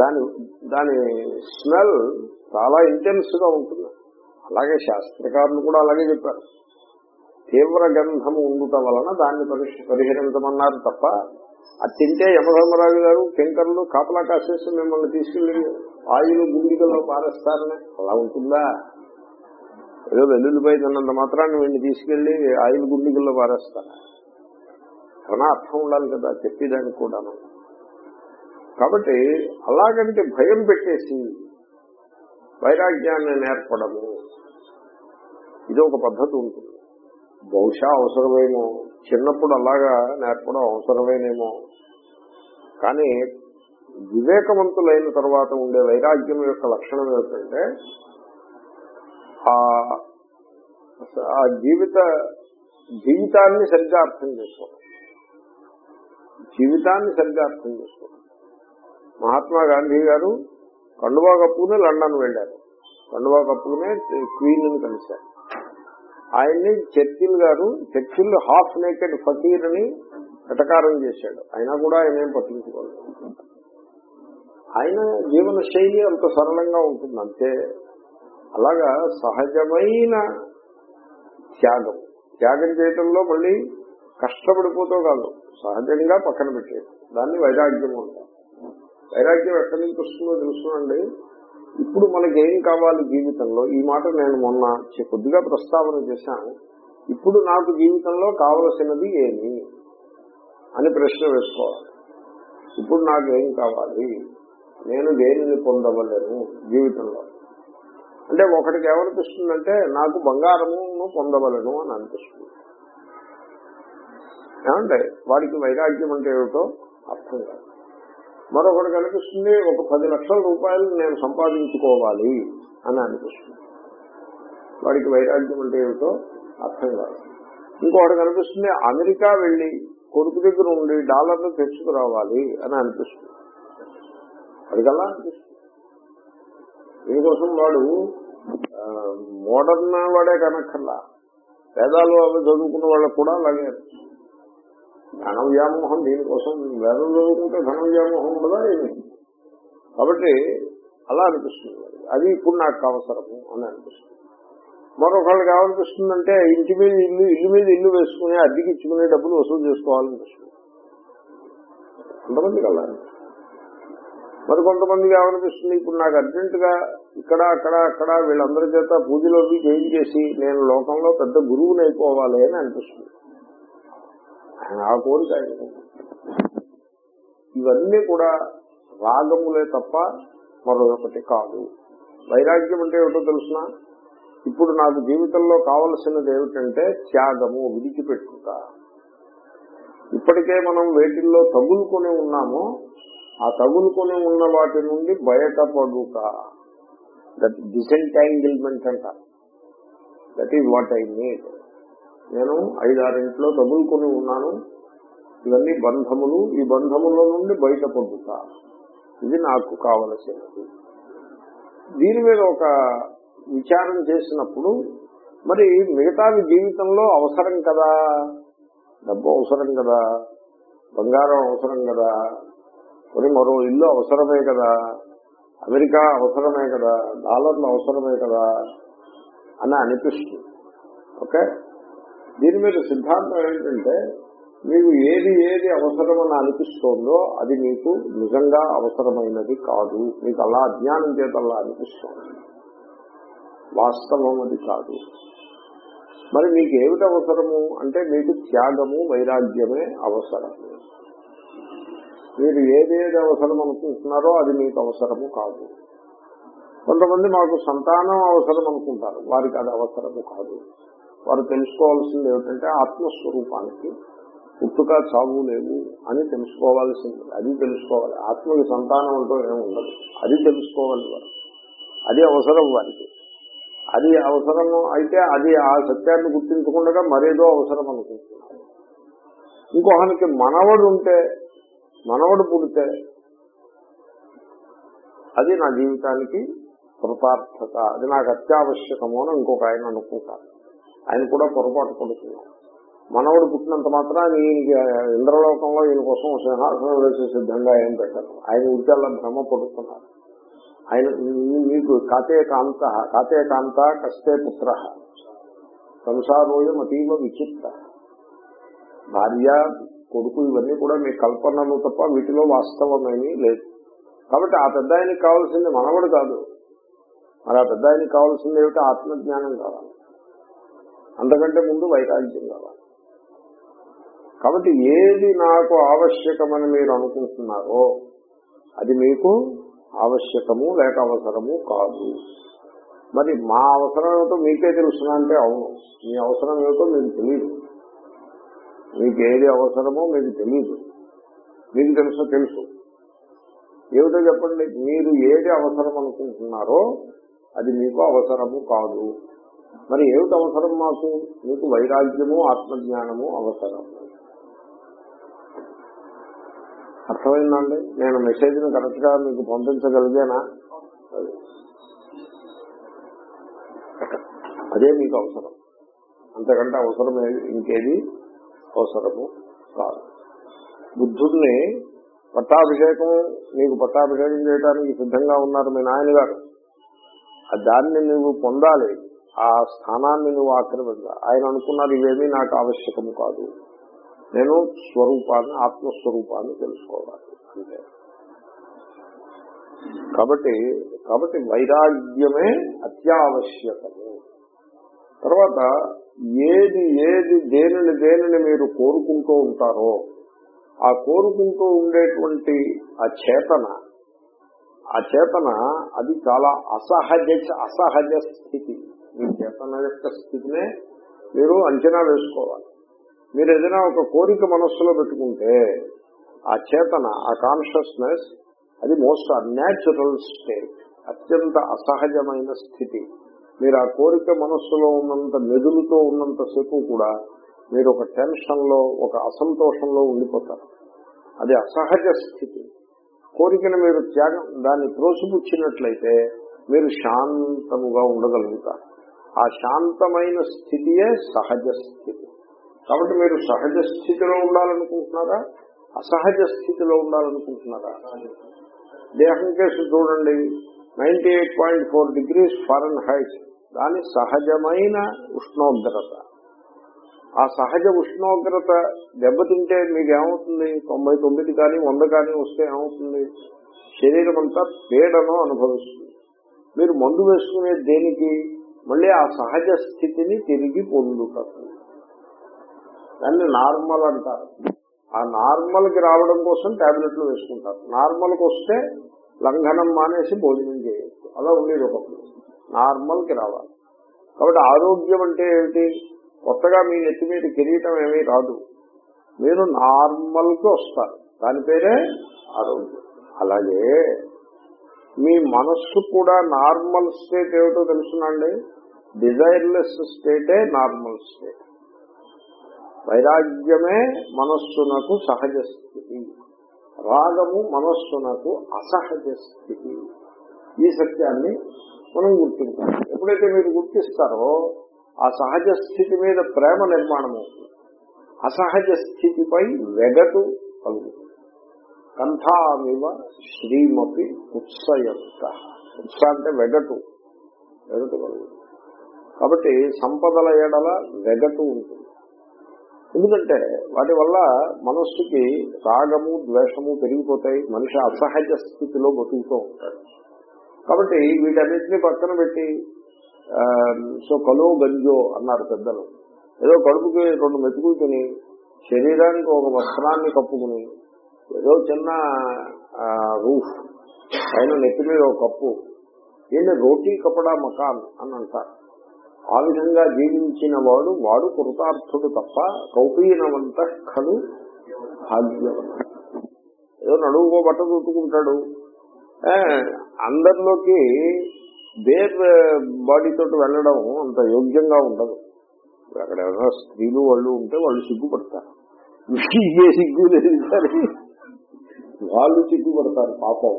దాని దాని స్మెల్ చాలా ఇంటెన్స్గా ఉంటుంది. అలాగే శాస్త్రకారులు కూడా అలాగే చెప్పారు. తీవ్ర గంధము ఉండుట వలన దాన్ని పరిష్- పరిహరించమన్నారు తప్ప అది తింటే యమధర్మరాజు గారు కింకర్లు కాపలా కాసేసి మిమ్మల్ని తీసుకెళ్ళి ఆయిల్ గుండికల్లో పారేస్తారని. అలా ఉంటుందా? ఏదో వెల్లుల్లిపై తిన్నంత మాత్రాన్ని వీడిని తీసుకెళ్ళి ఆయిల్ గుండికల్లో పారేస్తారా? ధన అర్థం ఉండాలి కదా చెప్పేదానికి కూడాను. కాబట్టి అలాగంటే భయం పెట్టేసి వైరాగ్యాన్ని నేర్పడము. ఇది ఒక పద్ధతి ఉంటుంది. బహుశా అవసరమేమో. చిన్నప్పుడు అలాగా నేర్పడం అవసరమేనేమో. కానీ వివేకవంతులైన తర్వాత ఉండే వైరాగ్యం యొక్క లక్షణం ఏమిటంటే ఆ ఆ జీవిత జీవితాన్ని సరిగ్గా అర్థం చేసుకోవడం. జీవితాన్ని సరిగ్గా అర్థం చేసుకోవాలి మహాత్మా గాంధీ గారు కండువా కప్పునే లండన్ వెళ్ళారు. కండువా కప్పునే క్వీన్ కలిశారు. ఆయన్ని చర్చిల్ గారు చర్చిల్ హాఫ్ నేకెడ్ ఫకీర్ని కటకారం చేశాడు. అయినా కూడా ఆయన ఏం పట్టించుకోలేదు. ఆయన జీవన శైలి అంత సరళంగా ఉంటుంది. అంతే అలాగా సహజమైన త్యాగం. త్యాగం చేయటంలో మళ్ళీ కష్టపడిపోతూ కాదు. సహజంగా పక్కన పెట్టేది. దాన్ని వైరాగ్యం అంటారు. వైరాగ్యం ఎక్కడి నుంచి వస్తుందో తెలుసునండి ఇప్పుడు మనకి ఏం కావాలి జీవితంలో? ఈ మాట నేను మొన్న చె- కొద్దిగా ప్రస్తావన చేశాను. ఇప్పుడు నాకు జీవితంలో కావలసినది ఏమి అని ప్రశ్న వేసుకోవాలి. ఇప్పుడు నాకు ఏం కావాలి? నేను దేనిని పొందవలేను జీవితంలో? అంటే ఒకటికి ఏమనిపిస్తుందంటే నాకు బంగారమును పొందవలను అని అనిపిస్తుంది. ఏమంటే వాడికి వైరాగ్యం అంటే ఏమిటో అర్థం కాదు. మరొకటి కనిపిస్తుంది ఒక పది లక్షల రూపాయలు నేను సంపాదించుకోవాలి అని అనిపిస్తుంది. వాడికి వైరాగ్యం అంటే ఏమిటో అర్థం కాదు. ఇంకొకటి కనిపిస్తుంది అమెరికా వెళ్ళి కొడుకు దగ్గర ఉండి డాలర్లు తెచ్చుకురావాలి అని అనిపిస్తుంది. అడిగల్లా అనిపిస్తుంది? దీనికోసం వాడు మోడర్న్ వాడే కనక్కర్లా. వేదాలు అవి చదువుకున్న వాళ్ళకు కూడా అలాగే అనిపిస్తుంది. ధన వ్యామోహం దీనికోసం వేదం చదువుకుంటే ధన వ్యామోహం ఉండదా ఏమి? కాబట్టి అలా అనిపిస్తుంది. అది ఇప్పుడు నాకు అవసరము అని అనిపిస్తుంది. మరొకళ్ళకి ఏమనిపిస్తుందంటే ఇంటి మీద ఇల్లు ఇల్లు మీద ఇల్లు వేసుకుని అద్దెకి ఇచ్చుకునే డబ్బులు వసూలు చేసుకోవాలనిపిస్తుంది. కొంతమందికి అలా అనిపిస్తుంది. మరి కొంతమందికి ఏమనిపిస్తుంది? ఇప్పుడు నాకు అర్జెంటుగా ఇక్కడ అక్కడ అక్కడ వీళ్ళందరి చేత పూజలోకి అవి చేయించేసి నేను లోకంలో పెద్ద గురువుని అయిపోవాలి అని అనిపిస్తుంది. ఆ కోరిక ఇవన్నీ కూడా రాగములే తప్ప మరొకటి కాదు. వైరాగ్యం అంటే ఏమిటో తెలుసిన? ఇప్పుడు నాకు జీవితంలో కావలసినది ఏమిటంటే త్యాగము విడిచిపెట్టుట. ఇప్పటికే మనం వేటిల్లో తగులుకొని ఉన్నామో ఆ తగులుకొని ఉన్న వాటి నుండి బయటపడుట. దట్ డిసెంటాంగిల్మెంట్ అంట. That is what I need నేను ఐదారింట్లో తగులుకొని ఉన్నాను. ఇవన్నీ బంధములు. ఈ బంధముల నుండి బయటపడుతా. ఇది నాకు కావలసినది. దీని మీద ఒక విచారం చేసినప్పుడు మరి మిగతావి జీవితంలో అవసరం కదా? డబ్బు అవసరం కదా? బంగారం అవసరం కదా? మరి మరో ఇల్లు అవసరమే కదా? అమెరికా అవసరమే కదా? డాలర్లు అవసరమే కదా? అని అనిపిస్తుంది. ఓకే? దీని మీద సిద్ధాంతం ఏంటంటే మీకు ఏది ఏది అవసరమని అనిపిస్తోందో అది మీకు నిజంగా అవసరమైనది కాదు. మీకు అలా అజ్ఞానం చేత అలా అనిపిస్తోంది. వాస్తవం అది కాదు. మరి మీకు ఏమిటి అవసరము? అంటే మీకు త్యాగము వైరాగ్యమే అవసరం. మీరు ఏదేది అవసరం అనుకుంటున్నారో అది మీకు అవసరము కాదు. కొంతమంది మాకు సంతానం అవసరం అనుకుంటారు. వారికి అది అవసరము కాదు. వారు తెలుసుకోవాల్సింది ఏమిటంటే ఆత్మస్వరూపానికి పుట్టుక చావు లేవు అని తెలుసుకోవాల్సింది. అది తెలుసుకోవాలి. ఆత్మకి సంతానం అంటూ ఏమి ఉండదు. అది తెలుసుకోవాలి వారు. అది అవసరం వారికి. అది అవసరము అయితే అది ఆ సత్యాన్ని గుర్తించకుండా మరేదో అవసరం అనుకుంటున్నారు. ఇంకొకనికి మనవడు ఉంటే మనవడు పుడితే అది నా జీవితానికి కృతార్థత. అది నాకు అత్యావశ్యకము అని ఇంకొక ఆయన అనుకుంటారు. ఆయన కూడా పొరపాటు పడుతున్నారు మనవడు పుట్టినంత మాత్రం ఈయనకి ఇంద్రలోకంలో ఈయన కోసం సింహాసనం వేసే సిద్ధంగా ఏం పెట్టారు. ఆయన ఉడికల్లా భ్రమ పడుతున్నారు. ఆయన మీకు కాతే కాంత కాతే కాంత కష్టే పుత్ర. సంసారోయం అతీవ విచిత్ర. భార్య కొడుకు ఇవన్నీ కూడా మీ కల్పనలు తప్ప వీటిలో వాస్తవమేమీ లేదు. కాబట్టి ఆ పెద్ద ఆయనకి కావాల్సింది మనవడు కాదు. మరి ఆ పెద్ద ఆయనకి కావాల్సింది ఏమిటి? ఆత్మజ్ఞానం కావాలి. అంతకంటే ముందు వైరాగ్యం కావాలి. కాబట్టి ఏది నాకు ఆవశ్యకమని మీరు అనుకుంటున్నారో అది మీకు ఆవశ్యకము లేక అవసరము కాదు. మరి మా అవసరం ఏమిటో మీకే తెలుసునా అంటే అవును. మీ అవసరం ఏమిటో మీకు తెలియదు మీకు ఏది అవసరమో మీకు తెలియదు మీకు తెలుసో తెలుసు. ఏమిటో చెప్పండి. మీరు ఏది అవసరం అనుకుంటున్నారో అది మీకు అవసరము కాదు. మరి ఏమిటి అవసరం మాకు? మీకు వైరాగ్యము ఆత్మజ్ఞానము అవసరం. అర్థమైందండి? నేను మెసేజ్ని కరెక్ట్గా మీకు పంపించగలిగానా? అదే మీకు అవసరం. అంతకంటే అవసరం ఇంకేది అవసరము కాదు. బుద్ధుడిని పట్టాభిషేకం నీకు పట్టాభిషేకం చేయడానికి సిద్ధంగా ఉన్నారు మీ నాయనగారు. దాన్ని నువ్వు పొందాలి. ఆ స్థానాన్ని నువ్వు ఆక్రమించాలి ఆయన అనుకున్నారు ఇవేమీ నాకు ఆవశ్యకము కాదు. నేను స్వరూపాన్ని ఆత్మస్వరూపాన్ని తెలుసుకోవాలి. అంటే కాబట్టి కాబట్టి వైరాగ్యమే అత్యావశ్యకము. తర్వాత ఏది ఏది దేనిని దేనిని మీరు కోరుకుంటూ ఉంటారో ఆ కోరుకుంటూ ఉండేటువంటి ఆ చేతన ఆ చేతన అది చాలా అసహజ అసహజ స్థితి. మీ చేతన యొక్క స్థితినే మీరు అంచనా వేసుకోవాలి. మీరు ఏదైనా ఒక కోరిక మనస్సులో పెట్టుకుంటే ఆ చేతన ఆ కాన్షియస్నెస్ అది మోస్ట్ అన్యాచురల్ స్టేట్ అత్యంత అసహజమైన స్థితి. మీరు ఆ కోరిక మనస్సులో ఉన్నంత మెదులుతో ఉన్నంతసేపు కూడా మీరు ఒక టెన్షన్లో ఒక అసంతోషంలో ఉండిపోతారు. అది అసహజ స్థితి. కోరికను మీరు త్యాగం దాన్ని త్రోసిపుచ్చినట్లయితే మీరు శాంతముగా ఉండగలుగుతారు. ఆ శాంతమైన స్థితియే సహజ స్థితి. కాబట్టి మీరు సహజ స్థితిలో ఉండాలనుకుంటున్నారా? అసహజ స్థితిలో ఉండాలనుకుంటున్నారా? దేహం కేసు చూడండి. Ninety eight point four degrees Fahrenheit దాని సహజమైన ఉష్ణోగ్రత. ఆ సహజ ఉష్ణోగ్రత దెబ్బతింటే మీకు ఏమవుతుంది తొంభై తొమ్మిది కానీ వంద కానీ వస్తే ఏమవుతుంది? శరీరం అంతా పీడను అనుభవిస్తుంది. మీరు మందు వేసుకునే దేనికి? మళ్ళీ ఆ సహజ స్థితిని తిరిగి పొందుతారు. దాన్ని నార్మల్ అంటారు. ఆ నార్మల్కి రావడం కోసం టాబ్లెట్లు వేసుకుంటారు. నార్మల్కి వస్తే లంఘనం మానేసి భోజనం చేయొచ్చు. అలా ఉండేది ఒకప్పుడు నార్మల్కి రావాలి. కాబట్టి ఆరోగ్యం అంటే ఏమిటి? కొత్తగా మీ నెత్తి మీద కిరీటం ఏమీ రాదు. మీరు నార్మల్కి వస్తారు. దాని పేరే ఆరోగ్యం. అలాగే మీ మనస్సు కూడా నార్మల్ స్టేట్ ఏమిటో తెలుసునండి డిజైర్లెస్ స్టేటే నార్మల్ స్టేట్. వైరాగ్యమే మనస్సునకు సహజ స్థితి. రాగము మనస్సునకు అసహజ స్థితి. ఈ సత్యాన్ని మనం గుర్తించాలి. ఎప్పుడైతే మీరు గుర్తిస్తారో ఆ సహజ స్థితి మీద ప్రేమ నిర్మాణం అవుతుంది అసహజ స్థితిపై వెగటు కలుగుతుంది. కంఠామివ శ్రీమతి ఉత్సయంత ఉత్స అంటే వెగటు. వెగటు కాబట్టి సంపదల ఎడల వెగటు ఉంటుంది. ఎందుకంటే వాటి వల్ల మనస్సుకి రాగము ద్వేషము పెరిగిపోతాయి. మనిషి అసహజ స్థితిలో బతుకుతూ ఉంటాడు. కాబట్టి వీటన్నిటిని పక్కన పెట్టి సో కలో గంజో అన్నారు పెద్దలు. ఏదో కడుపుకి రెండు మెతుకులు తిని శరీరానికి ఒక వస్త్రాన్ని కప్పుకుని ఏదో చిన్న రూఫ్ పైన నెత్తి మీద ఒక కప్పు. దీన్ని రోటీ కపడా మకాన్ అని అంటారు. ఆ విధంగా జీవించిన వాడు వాడు కృతార్థుడు తప్ప కౌపీనవంత ఖలు భాగ్యవంత ఏదో నడువుకో బట్ట చుట్టుకుంటాడు అందరిలోకి బేర్ బాడీతో వెళ్ళడం అంత యోగ్యంగా ఉండదు. అక్కడ ఎవరైనా స్త్రీలు వాళ్ళు ఉంటే వాళ్ళు సిగ్గుపడతారు. ఏ సిగ్గు లేదు సరే. వాళ్ళు సిగ్గుపడతారు పాపం.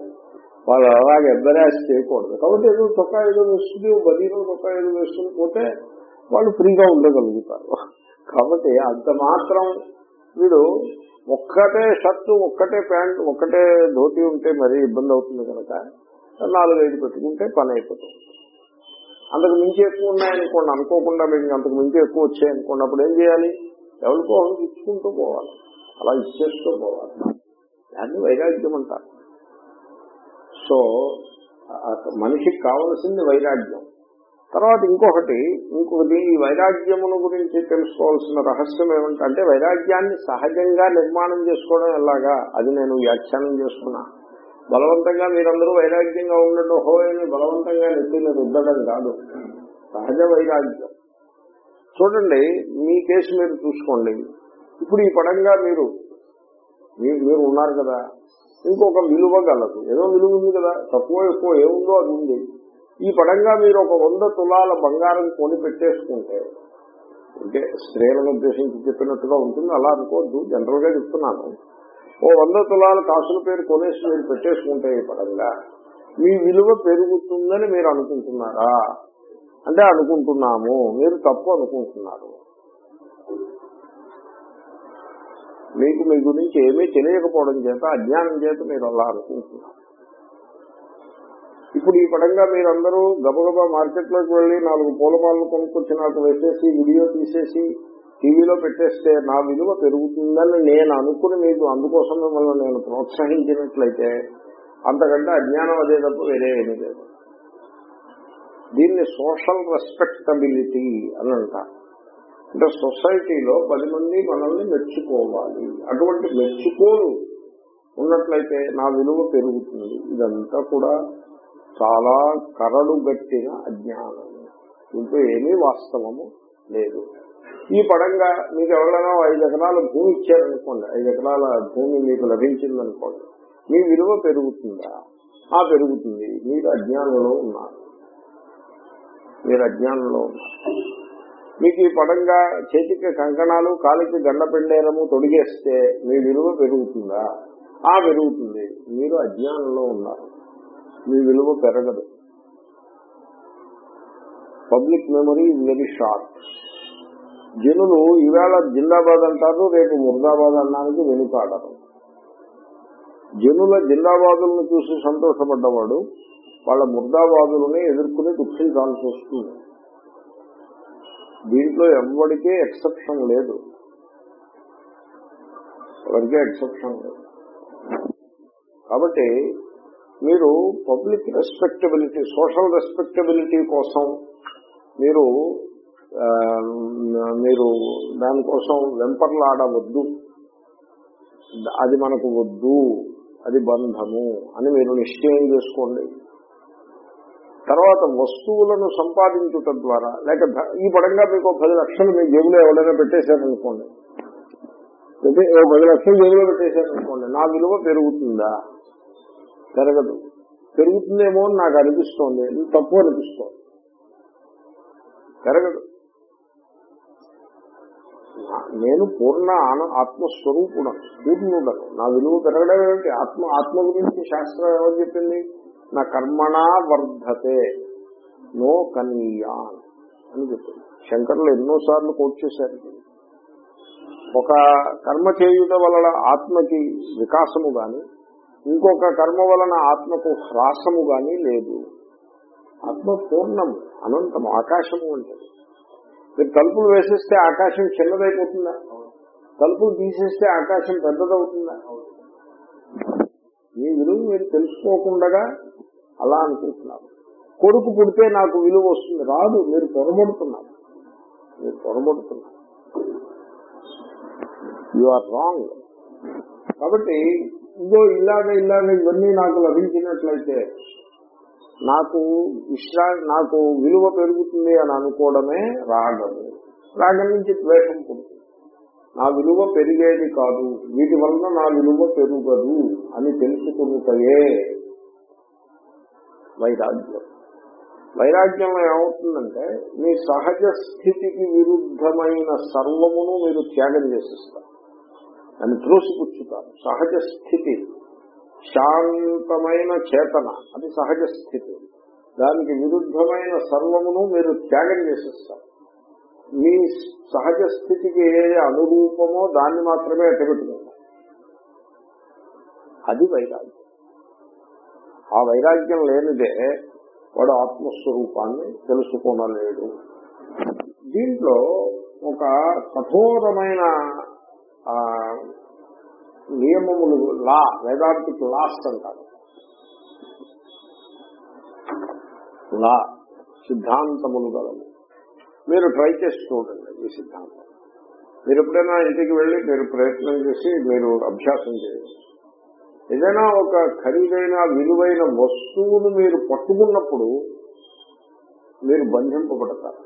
వాళ్ళు అలాగే ఎంబరాస్ చేయకూడదు. కాబట్టి ఏదో చొక్కా ఏదో వేసుకుని బదీలో చొక్కా ఏదో వేస్తుంది పోతే వాళ్ళు ఫ్రీగా ఉండగలుగుతారు. కాబట్టి అంత మాత్రం వీడు ఒక్కటే షర్టు ఒక్కటే ప్యాంట్ ఒక్కటే ధోతి ఉంటే మరీ ఇబ్బంది అవుతుంది కనుక నాలుగైదు పెట్టుకుంటే పని అయిపోతుంది. అంతకు మించి ఎక్కువ ఉన్నాయనుకోండి అనుకోకుండా మీకు అంతకు మించి ఎక్కువ వచ్చాయనుకోండి అప్పుడు ఏం చేయాలి? ఎవరికో ఇచ్చుకుంటూ పోవాలి. అలా ఇచ్చేస్తూ పోవాలి. దాన్ని వైరాగ్యం అంటారు సో మనిషికి కావలసింది వైరాగ్యం. తర్వాత ఇంకొకటి ఇంకొకటి ఈ వైరాగ్యమును గురించి తెలుసుకోవాల్సిన రహస్యం ఏమంటే వైరాగ్యాన్ని సహజంగా నిర్మాణం చేసుకోవడం ఎలాగా? అది నేను వ్యాఖ్యానం చేసుకున్నా. బలవంతంగా మీరందరూ వైరాగ్యంగా ఉండడం హో అని బలవంతంగా నెత్తిని రుద్దడం కాదు. సహజ వైరాగ్యం. చూడండి మీ కేసు మీరు చూసుకోండి. ఇప్పుడు ఈ పడంగా మీరు మీరు ఉన్నారు కదా. ఇంకొక విలువ గలదు. ఏదో విలువ ఉంది కదా. తక్కువ ఎక్కువ ఏముందో అది ఉంది. ఈ పడంగా మీరు ఒక వంద తులాల బంగారం కొని పెట్టేసుకుంటే అంటే స్త్రీలను ఉద్దేశించి చెప్పినట్టుగా ఉంటుంది. అలా అనుకోవద్దు. జనరల్గా చెప్తున్నాను. ఓ వంద తులాల కాసుల పేరు కొనేసి మీరు పెట్టేసుకుంటే ఈ పడంగా మీ విలువ పెరుగుతుందని మీరు అనుకుంటున్నారా? అంటే అనుకుంటున్నాము. మీరు తప్పు అనుకుంటున్నారు. మీకు మీ గురించి ఏమీ తెలియకపోవడం చేత అజ్ఞానం చేత మీరు అలా అనుకుంటున్నారు. ఇప్పుడు ఈ పడంగా మీరందరూ గబగబా మార్కెట్లోకి వెళ్ళి నాలుగు పూలమాలను కొనుక్కొచ్చి నాకు వేసేసి వీడియో తీసేసి టీవీలో పెట్టేస్తే నా విలువ పెరుగుతుందని నేను అనుకుని మీకు అందుకోసం మిమ్మల్ని నేను ప్రోత్సహించినట్లయితే అంతకంటే అజ్ఞానం అదే తప్ప వేరే ఏమీ లేదు. దీన్ని సోషల్ రెస్పెక్టబిలిటీ అని అంటారు. అంటే సొసైటీలో పది మంది మనల్ని మెచ్చుకోవాలి. అటువంటి మెచ్చుకోలు ఉన్నట్లయితే నా విలువ పెరుగుతుంది. ఇదంతా కూడా చాలా కరడు గట్టిన అజ్ఞానం. దీంట్లో ఏమీ వాస్తవము లేదు. ఈ పడంగా మీకు ఎవరైనా ఐదు ఎకరాల భూమి ఇచ్చారనుకోండి ఐదు ఎకరాల భూమి మీకు లభించిందనుకోండి మీ విలువ పెరుగుతుందా? ఆ పెరుగుతుంది. మీరు అజ్ఞానంలో ఉన్నారు. మీరు అజ్ఞానంలో ఉన్నారు. మీకు ఈ పడంగా చేతికి కంకణాలు కాలికి గండ పెండేరము తొడిగేస్తే మీ విలువ పెరుగుతుందా? ఆ పెరుగుతుంది. మీరు అజ్ఞానంలో ఉన్నారు. మీ విలువ పెరగదు. Public memory very short. జనులు ఈవేళ జిందాబాద్ అంటారు రేపు ముర్దాబాద్ అన్నానికి వెనుకాడరు. జనుల జిందాబాదులను చూసి సంతోషపడ్డవాడు వాళ్ళ ముర్దాబాదులని ఎదుర్కొని దుఃఖించాల్సి వస్తుంది. దీంట్లో ఎవరికే ఎక్సెప్షన్ లేదు. ఎవరికే ఎక్సెప్షన్ లేదు. కాబట్టి మీరు పబ్లిక్ రెస్పెక్టబిలిటీ సోషల్ రెస్పెక్టబిలిటీ కోసం మీరు మీరు దానికోసం వెంపర్లాడవద్దు. అది మనకు వద్దు. అది బంధము అని మీరు నిశ్చయం చేసుకోండి. తర్వాత వస్తువులను సంపాదించుట ద్వారా లేక ఈ పడంగా మీకు ఒక పది లక్షలు మీ జేబులో ఎవరైనా పెట్టేశారనుకోండి. అయితే పది లక్షలు జేబులో పెట్టేశారనుకోండి నా విలువ పెరుగుతుందా? పెరగదు. పెరుగుతుందేమో అని నాకు అనిపిస్తోంది. తప్పు అనిపిస్తోంది. పెరగదు. నేను పూర్ణ ఆన- ఆత్మస్వరూపుడు పూర్ణుడను. నా విలువ పెరగడం ఏమిటి? ఆత్మ ఆత్మ గురించి శాస్త్రం ఏమని చెప్పింది? నా కర్మణా వర్ధతే నో కనీయాన్ అని చెప్పింది శంకర్లు ఎన్నోసార్లు కోట్ చేశారు. ఒక కర్మ చేయుట వలన ఆత్మకి వికాసము గాని ఇంకొక కర్మ వలన ఆత్మకు హ్రాసము గాని లేదు. ఆత్మ పూర్ణము అనంతము ఆకాశము ఉంటుంది మీరు తలుపులు వేసేస్తే ఆకాశం చిన్నదైపోతుందా? తలుపులు తీసేస్తే ఆకాశం పెద్దదవుతుందా? మీ విలువ మీరు తెలుసుకోకుండా అలా అనుకుంటున్నారు కొడుకు పుడితే నాకు విలువ వస్తుంది. రాదు మీరు పొరబడుతున్నారు. మీరు పొరబడుతున్నారు. యు ఆర్ రాంగ్ కాబట్టి ఇదో ఇలాగ ఇలాగ ఇవన్నీ నాకు లభించినట్లయితే నాకు విశ్రా నాకు విలువ పెరుగుతుంది అని అనుకోవడమే రాగము. రాగం నుంచి ద్వేషం పుడుతుంది. నా విలువ పెరిగేది కాదు. వీటి వలన నా విలువ పెరుగదు అని తెలుసుకుంటే వైరాగ్యం. వైరాగ్యం ఏమవుతుందంటే మీ సహజ స్థితికి విరుద్ధమైన సర్వమును మీరు త్యాగం చేసేస్తారు. అని త్రోసిపుచ్చుతారు. సహజ స్థితి శాంతమైన చేతన అది సహజ స్థితి. దానికి విరుద్ధమైన సర్వమును మీరు త్యాగం చేసేస్తారు. మీ సహజ స్థితికి ఏ అనురూపమో దాన్ని మాత్రమే అట్టబెట్టుకోండి అది వైరాగ్యం. ఆ వైరాగ్యం లేనిదే వాడు ఆత్మస్వరూపాన్ని తెలుసుకోనలేడు. దీంట్లో ఒక కఠోరమైన నియమములు లా వేదాంతిక్ లాస్ అంటారు. లా సిద్ధాంతములు గలవు. మీరు ట్రై చేసి చూడండి ఈ సిద్ధాంతం. మీరు ఎప్పుడైనా ఇంటికి వెళ్ళి మీరు ప్రయత్నం చేసి మీరు అభ్యాసం చేయండి. ఏదైనా ఒక ఖరీదైన విలువైన వస్తువును మీరు పట్టుకున్నప్పుడు మీరు బంధింపబడతారు.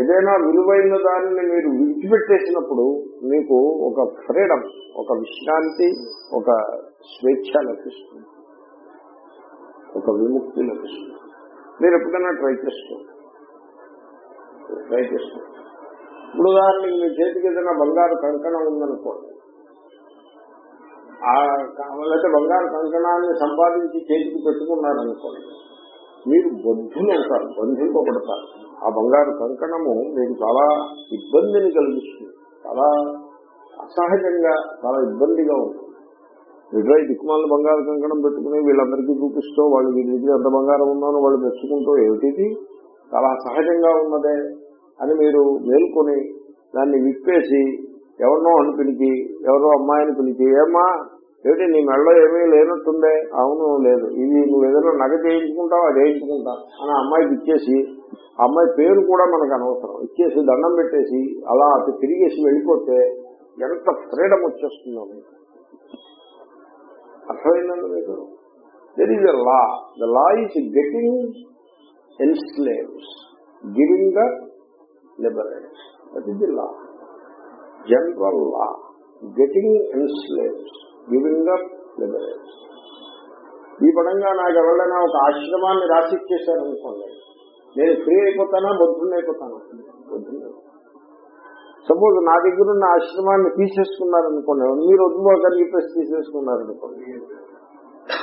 ఏదైనా విలువైన దానిని మీరు విడిచిపెట్టేసినప్పుడు మీకు ఒక ఫ్రీడమ్ ఒక విశ్రాంతి ఒక స్వేచ్ఛ లభిస్తుంది. ఒక విముక్తి లభిస్తుంది. మీరు ఎప్పుడైనా ట్రై చేసుకోండి ట్రై చేసుకోండి ఇప్పుడు దాన్ని మీ చేతికి ఏదైనా బంగారు కంకణం ఉందనుకోండి. ఆ లేకపోతే బంగారు కంకణాన్ని సంపాదించి చేతికి పెట్టుకున్నారనుకోండి మీరు బొద్ధులు అవుతారు బంధింపబడతారు ఆ బంగారు కంకణము మీకు చాలా ఇబ్బందిని కలిగిస్తుంది చాలా అసహజంగా చాలా ఇబ్బందిగా ఉంటుంది. నిజంగా దిక్కుమాలను బంగారు కంకణం పెట్టుకుని వీళ్ళందరికీ చూపిస్తూ వాళ్ళు వీళ్ళ దగ్గర ఎంత బంగారం ఉందో వాళ్ళు మెచ్చుకుంటూ ఏమిటిది? చాలా సహజంగా ఉన్నదే అని మీరు మేల్కొని దాన్ని విప్పేసి ఎవరినో అని పిలిచి ఎవరో అమ్మాయిని పిలిచి ఏమ్మా ఏమిటి నీ మెడలో ఏమీ లేనట్టుందే? అవును లేదు. ఇది నువ్వు ఏదైనా నగ చేయించుకుంటావు? అది వేయించుకుంటా అని అమ్మాయికి ఇచ్చేసి ఆ అమ్మాయి పేరు కూడా మనకు అనవసరం. ఇచ్చేసి దండం పెట్టేసి అలా అటు తిరిగేసి వెళ్ళిపోతే ఎంత ఫ్రీడమ్ వచ్చేస్తుందో మీకు. అర్థమైందండి మీకు? There is a law the law is getting enslaves giving the liberates that is the law general law getting enslaves giving up liberates ఈ పడంగా నాకు ఎవరైనా ఒక ఆశ్రమాన్ని రాసి అనుకోండి. నేను ఫ్రీ అయిపోతానా బొద్ధుని అయిపోతానా? బొద్ధుని సపోజ్ నా దగ్గర ఉన్న ఆశ్రమాన్ని తీసేసుకున్నారనుకోండి మీరు వద్దుకోకని చెప్పేసి తీసేసుకున్నారనుకోండి.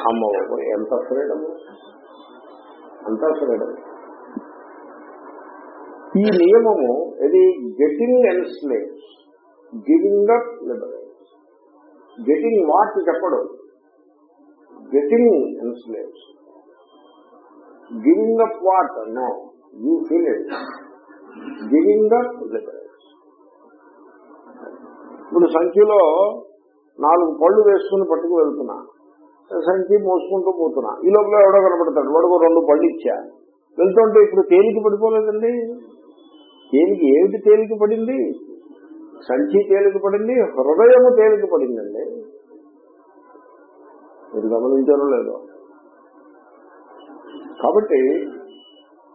అమ్మ ఎంత ఫ్రీడము అంత ఫ్రీడము ఈ నియమము ఇది getting enslave giving up liberates getting what చెప్పడం? Getting enslave giving up what no you feel it giving up ఇప్పుడు సంఖ్యలో నాలుగు పళ్ళు వేసుకుని పట్టుకు వెళ్తున్నా. సంఖ్య మోసుకుంటూ పోతున్నా. ఈ లోపల ఎవడో కనపడతాడు. వాడుకో రెండు పళ్ళు ఇచ్చా. వెళ్తుంటే ఇప్పుడు తేలిక పడిపోలేదండి. తేలిక ఏమిటి తేలిక పడింది సంచి తేలిక పడింది హృదయము తేలిక పడిందండి మీరు గమనించారో లేదో. కాబట్టి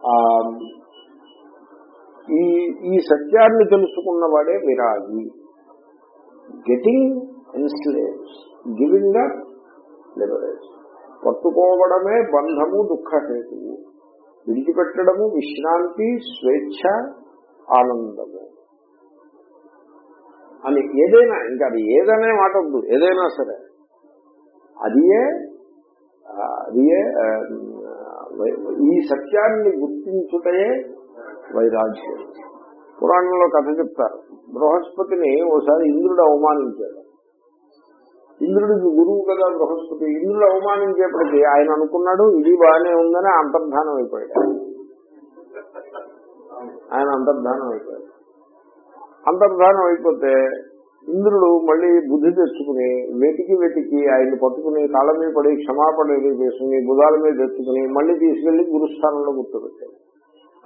ఆ ఈ ఈ సత్యాన్ని తెలుసుకున్న వాడే విరాగి. Getting enslaves giving up liberates పట్టుకోవడమే బంధము దుఃఖహేతువు. విడిచిపెట్టడము విశ్రాంతి స్వేచ్ఛ ఆనందము. అని ఏదైనా ఇంకా అది ఏదనే మాట వద్దు ఏదైనా సరే. అదియే అదియే ఈ సత్యాన్ని గుర్తించుటయే వైరాగ్యం. పురాణంలో కథ చెప్తారు బృహస్పతిని ఓసారి ఇంద్రుడు అవమానించాడు. ఇంద్రుడికి గురువు కదా బృహస్పతి ఇంద్రుడు అవమానించేప్పటికీ ఆయన అనుకున్నాడు ఇది బాగానే ఉందని అంతర్ధానం అయిపోయాడు ఆయన అంతర్ధానం అయిపోయాడు. అంతర్ధానం అయిపోతే ఇంద్రుడు మళ్ళీ బుద్ధి తెచ్చుకుని వెతికి వెతికి ఆయన్ని పట్టుకుని కాళ్ళ మీద పడి క్షమాపణ చేసుకుని బుధాల మీద తెచ్చుకుని మళ్ళీ తీసుకెళ్ళి గురుస్థానంలో గుర్తుపెట్టాడు.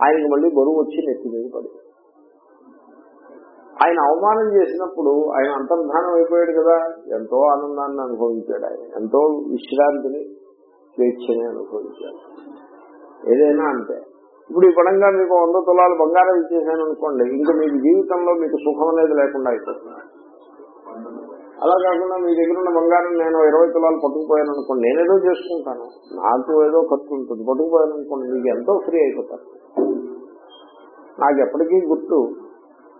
ఆయనకి మళ్ళీ బరువు వచ్చి నెత్తి మీద పడి ఆయన అవమానం చేసినప్పుడు ఆయన అంతర్ధానం అయిపోయాడు కదా. ఎంతో ఆనందాన్ని అనుభవించాడు ఆయన. ఎంతో విశ్రాంతిని స్వేచ్ఛని అనుభవించాడు. ఏదైనా అంతే ఇప్పుడు ఈ పడంగా మీకు వంద తులాలు బంగారం ఇచ్చేసాను అనుకోండి ఇంకా మీకు జీవితంలో మీకు సుఖం అనేది లేకుండా అయిపోతుంది. అలా కాకుండా మీ దగ్గర ఉన్న బంగారం నేను ఇరవై తులాలు పట్టుకుపోయాను అనుకోండి నేనేదో చేసుకుంటాను. నాకు ఏదో ఖర్చు ఉంటుంది పట్టుకుపోయాను అనుకోండి మీకు ఎంతో ఫ్రీ అయిపోతారు. నాకు ఎప్పటికీ గుర్తు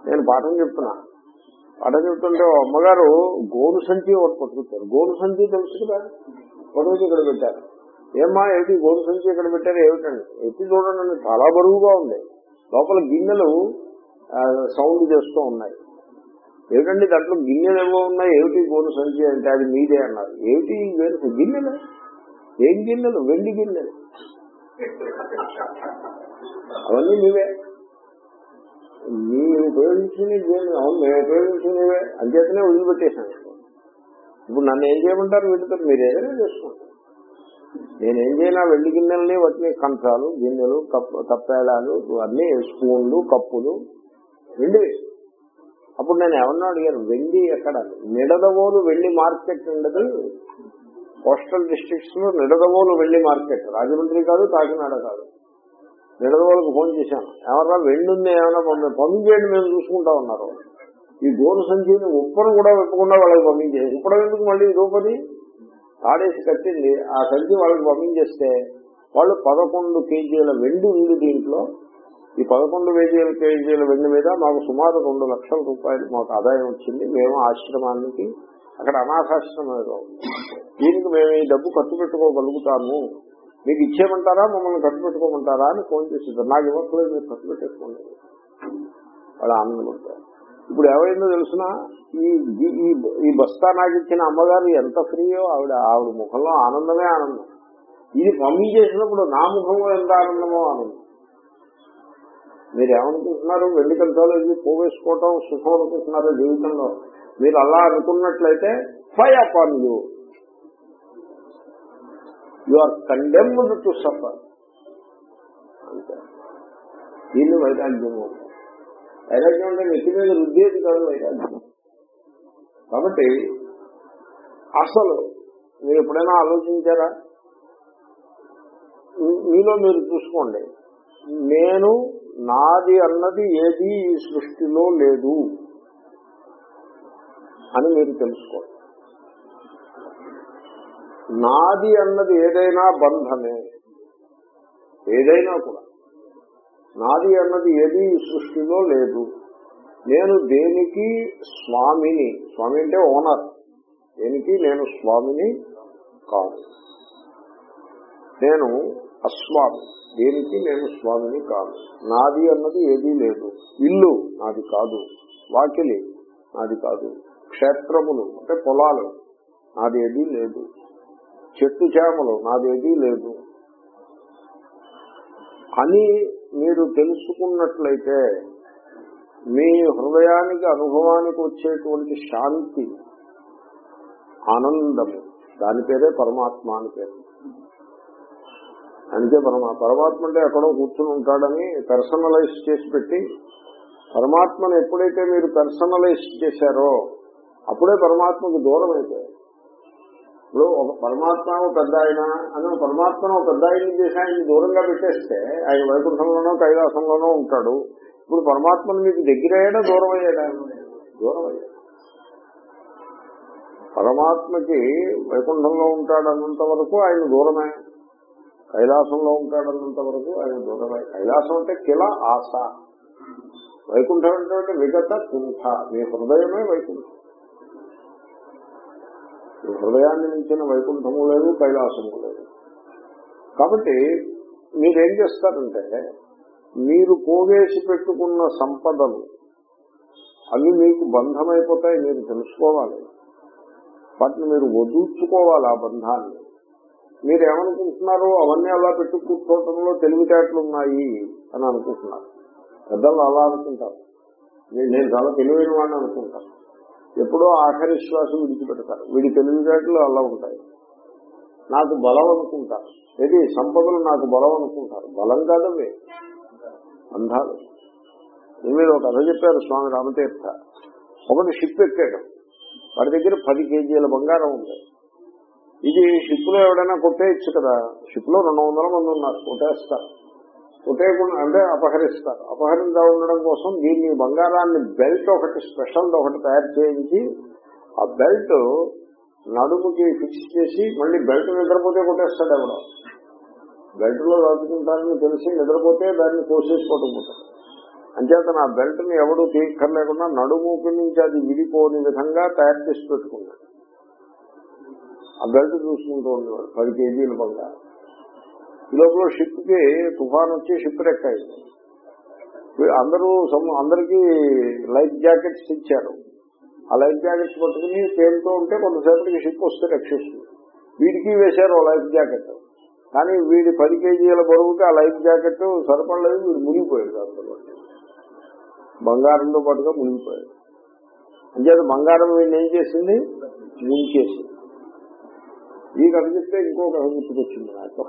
నేను పాఠం చెప్తున్నా. పాఠం చెప్తుంటే అమ్మగారు గోను సంచి ఒకటి పట్టుకుంటారు గోడు సంచి తెలుసు కదా? పట్టుకొచ్చి ఇక్కడ పెట్టారు. ఏమ్మా ఏమిటి గోరు సంచి ఇక్కడ పెట్టారు? ఏమిటండి? ఎత్తి చూడండి చాలా బరువుగా ఉంది. లోపల గిన్నెలు సౌండ్ చేస్తూ ఉన్నాయి. ఏమిటండి దాంట్లో గిన్నెలు ఏవో ఉన్నాయి? ఏమిటి గోరు సంచి అంటే అది మీదే అన్నారు. ఏమిటి వేరు గిన్నెలు? ఏం గిన్నెలు? వెండి గిన్నెలు. అవన్నీ మీవే. మీరు ఉపయోగించుకునే దేని అవును మేము ఉపయోగించుకునేవే. అంచేతనే వదిలిపెట్టేసాను ఇప్పుడు నన్ను ఏం చేయమంటారు? వీటితో మీరు ఏదైనా చేసుకోండి. నేనేం చేయనా? వెండి గిన్నెల్ని వాటిని కంచాలు గిన్నెలు తప్పేళాలు అన్ని స్పూన్లు కప్పులు వెండి అప్పుడు నేను ఏమన్నా అడిగాను వెండి ఎక్కడ? నిడదవోలు వెళ్ళి మార్కెట్ ఉండదు. కోస్టల్ డిస్ట్రిక్ట్స్లో నిడదవోలు వెళ్ళి మార్కెట్. రాజమండ్రి కాదు కాకినాడ కాదు. నిడదవోలకు ఫోన్ చేశాను. ఎవరన్నా వెండి ఉంది ఏమైనా పంపించేయండి మేము చూసుకుంటా ఉన్నారు. ఈ గోను సంచిని ఉప్పను కూడా విప్పకుండా వాళ్ళకి పంపించేది ఇప్పుడు ఎందుకు మళ్ళీ రూపది తాడేసి కట్టింది. ఆ సంచి వాళ్ళకి పంపించేస్తే వాళ్ళు పదకొండు కేజీల వెండి ఉంది దీంట్లో. ఈ పదకొండు కేజీల కేజీల వెండి మీద మాకు సుమారు రెండు లక్షల రూపాయలు మాకు ఆదాయం వచ్చింది. మేము ఆశ్రమానికి అక్కడ అనాథాశ్రమం ఏదో దీనికి మేము ఈ డబ్బు ఖర్చు పెట్టుకోగలుగుతాము. మీకు ఇచ్చేయమంటారా? మమ్మల్ని ఖర్చు పెట్టుకోమంటారా? అని ఫోన్ చేసేది. నాకు ఇవ్వట్లేదు మీరు ఖర్చు పెట్టేసుకోండి. వాళ్ళు ఆనందపడతారు. ఇప్పుడు ఏమైందో తెలుసిన? ఈ ఈ- బస్తా నాకు ఇచ్చిన అమ్మగారు ఎంత ఫ్రీయో ఆవిడ ఆవిడ ముఖంలో ఆనందమే ఆనందం. ఇది మమ్మీ చేసినప్పుడు నా ముఖంలో ఎంత ఆనందమో ఆనందం. మీరు ఏమనుకుంటున్నారు వెండి కంచాలు ఇది పోవేసుకోవటం సుఖం అనుకుంటున్నారు జీవితంలో? మీరు అలా అనుకున్నట్లయితే fie upon you you are condemned to suffer అంతే. దీన్ని వైరాగ్యం వైరాగ్యం అంటే నెత్తి మీద రుద్దేది కాదు వైరాగ్యం కాబట్టి అసలు మీరు ఎప్పుడైనా ఆలోచించారా? మీలో మీరు చూసుకోండి. నేను నాది అన్నది ఏది ఈ సృష్టిలో లేదు అని మీరు తెలుసుకోండి. నాది అన్నది ఏదైనా బంధమే. ఏదైనా కూడా. నాది అన్నది ఏది ఈ సృష్టిలో లేదు. నేను దేనికి స్వామిని స్వామి అంటే ఓనర్ దేనికి నేను స్వామిని కాదు. నేను అస్వామి దేనికి నేను స్వామిని కాదు. నాది అన్నది ఏదీ లేదు. ఇల్లు నాది కాదు. వాకిలి నాది కాదు. క్షేత్రములు అంటే పొలాలు నాది ఏదీ లేదు. చెట్టు చేమలు నాదేదీ లేదు. అని మీరు తెలుసుకున్నట్లయితే మీ హృదయానికి అనుభవానికి వచ్చేటువంటి శాంతి ఆనందము. దాని పేరే పరమాత్మ అని పేరు. అంతే పరమా పరమాత్మ అంటే ఎక్కడో కూర్చుని ఉంటాడని పర్సనలైజ్ చేసి పెట్టి పరమాత్మను ఎప్పుడైతే మీరు పర్సనలైజ్ చేశారో అప్పుడే పరమాత్మకు దూరం అయిపోయారు ఇప్పుడు ఒక పరమాత్మ ఒక పెద్ద ఆయన అని ఒక పరమాత్మను పెద్ద ఆయన చేసి ఆయన దూరంగా పెట్టేస్తే ఆయన వైకుంఠంలోనో కైలాసంలోనో ఉంటాడు. ఇప్పుడు పరమాత్మను మీకు దగ్గర అయ్యాడా దూరం అయ్యాడా దూరం అయ్యాడు పరమాత్మకి వైకుంఠంలో ఉంటాడన్నంత వరకు ఆయన దూరమే. కైలాసంలో ఉంటాడన్నంత వరకు ఆయన దూరమే. కైలాసం అంటే కిల ఆశ. వైకుంఠం అంటే విగత కుంఠ. మీ హృదయమే వైకుంఠం. హృదయాన్ని మించిన వైకుంఠము లేదు కైలాసము లేదు. కాబట్టి మీరేం చేస్తారంటే మీరు పోగేసి పెట్టుకున్న సంపదలు అవి మీకు బంధమైపోతాయి మీరు తెలుసుకోవాలి. వాటిని మీరు వదుల్చుకోవాలి ఆ బంధాన్ని. మీరు ఏమనుకుంటున్నారు అవన్నీ అలా పెట్టు కూర్చోవటంలో తెలివితేటలు ఉన్నాయి అని అనుకుంటున్నారు. పెద్దలు అలా అనుకుంటారు. నేను- నేను చాలా తెలివైన వాడిని అనుకుంటాను. ఎప్పుడో ఆఖరి శ్వాసం విడిచిపెడతారు. వీడి తెలివితేటలు అలా ఉంటాయి. నాకు బలం అనుకుంటారు. ఏది? సంపదలు నాకు బలం అనుకుంటారు. బలం కాదవే. బంధాలు మీరు మీద ఒక కథ చెప్పారు స్వామి రామతీర్థ. ఒకటి షిప్ ఎక్కాడు. వాడి దగ్గర పది కేజీల బంగారం ఉంది. ఇది షిప్లో ఎవడైనా కొట్టేయచ్చు కదా. షిప్లో రెండు వందల మంది ఉన్నారు. కొట్టేస్తారు. కొట్టేయకుండా అంటే అపహరిస్తారు. అపహరించా ఉండడం కోసం దీన్ని బంగారాన్ని బెల్ట్ ఒకటి స్పెషల్ ఒకటి తయారు చేయించి ఆ బెల్ట్ నడుముకి ఫిక్స్ చేసి మళ్ళీ బెల్ట్ నిద్రపోతే కొట్టేస్తాడు ఎవడో. బెల్ట్లో దాచుకుంటారని తెలిసి నిద్రపోతే దాన్ని కోసేసి కొట్టుకుంటాడు. అంచేత నా బెల్ట్ని ఎవడు తీర్చలేకుండా నడుముకి నుంచి అది విడిపోని విధంగా తయారు చేసి పెట్టుకున్నాడు. ఆ బెల్ట్ చూసుకుంటూ ఉండేవాడు. పది కేజీలు బంగారం. ఈ లోపల షిప్కి తుఫాన్ వచ్చి షిప్ రెక్ అయింది. అందరూ సము- అందరికీ లైఫ్ జాకెట్స్ ఇచ్చారు. ఆ లైఫ్ జాకెట్స్ పట్టుకుని తేలుతూ ఉంటే కొంతసేపటికి షిప్ వస్తే రక్షిస్తుంది. వీడికి వేశారు లైఫ్ జాకెట్. కానీ వీడి పది కేజీల బరువుకి ఆ లైఫ్ జాకెట్ సరిపడలేదు వీడు మునిగిపోయాడు అందులో. బంగారంతో పాటుగా మునిగిపోయాడు. అంచేత బంగారం వీడిని ఏం చేసింది? మునిచేసింది ఈ కనిపిస్తే ఇంకొక గుర్తుకొచ్చింది నాకు.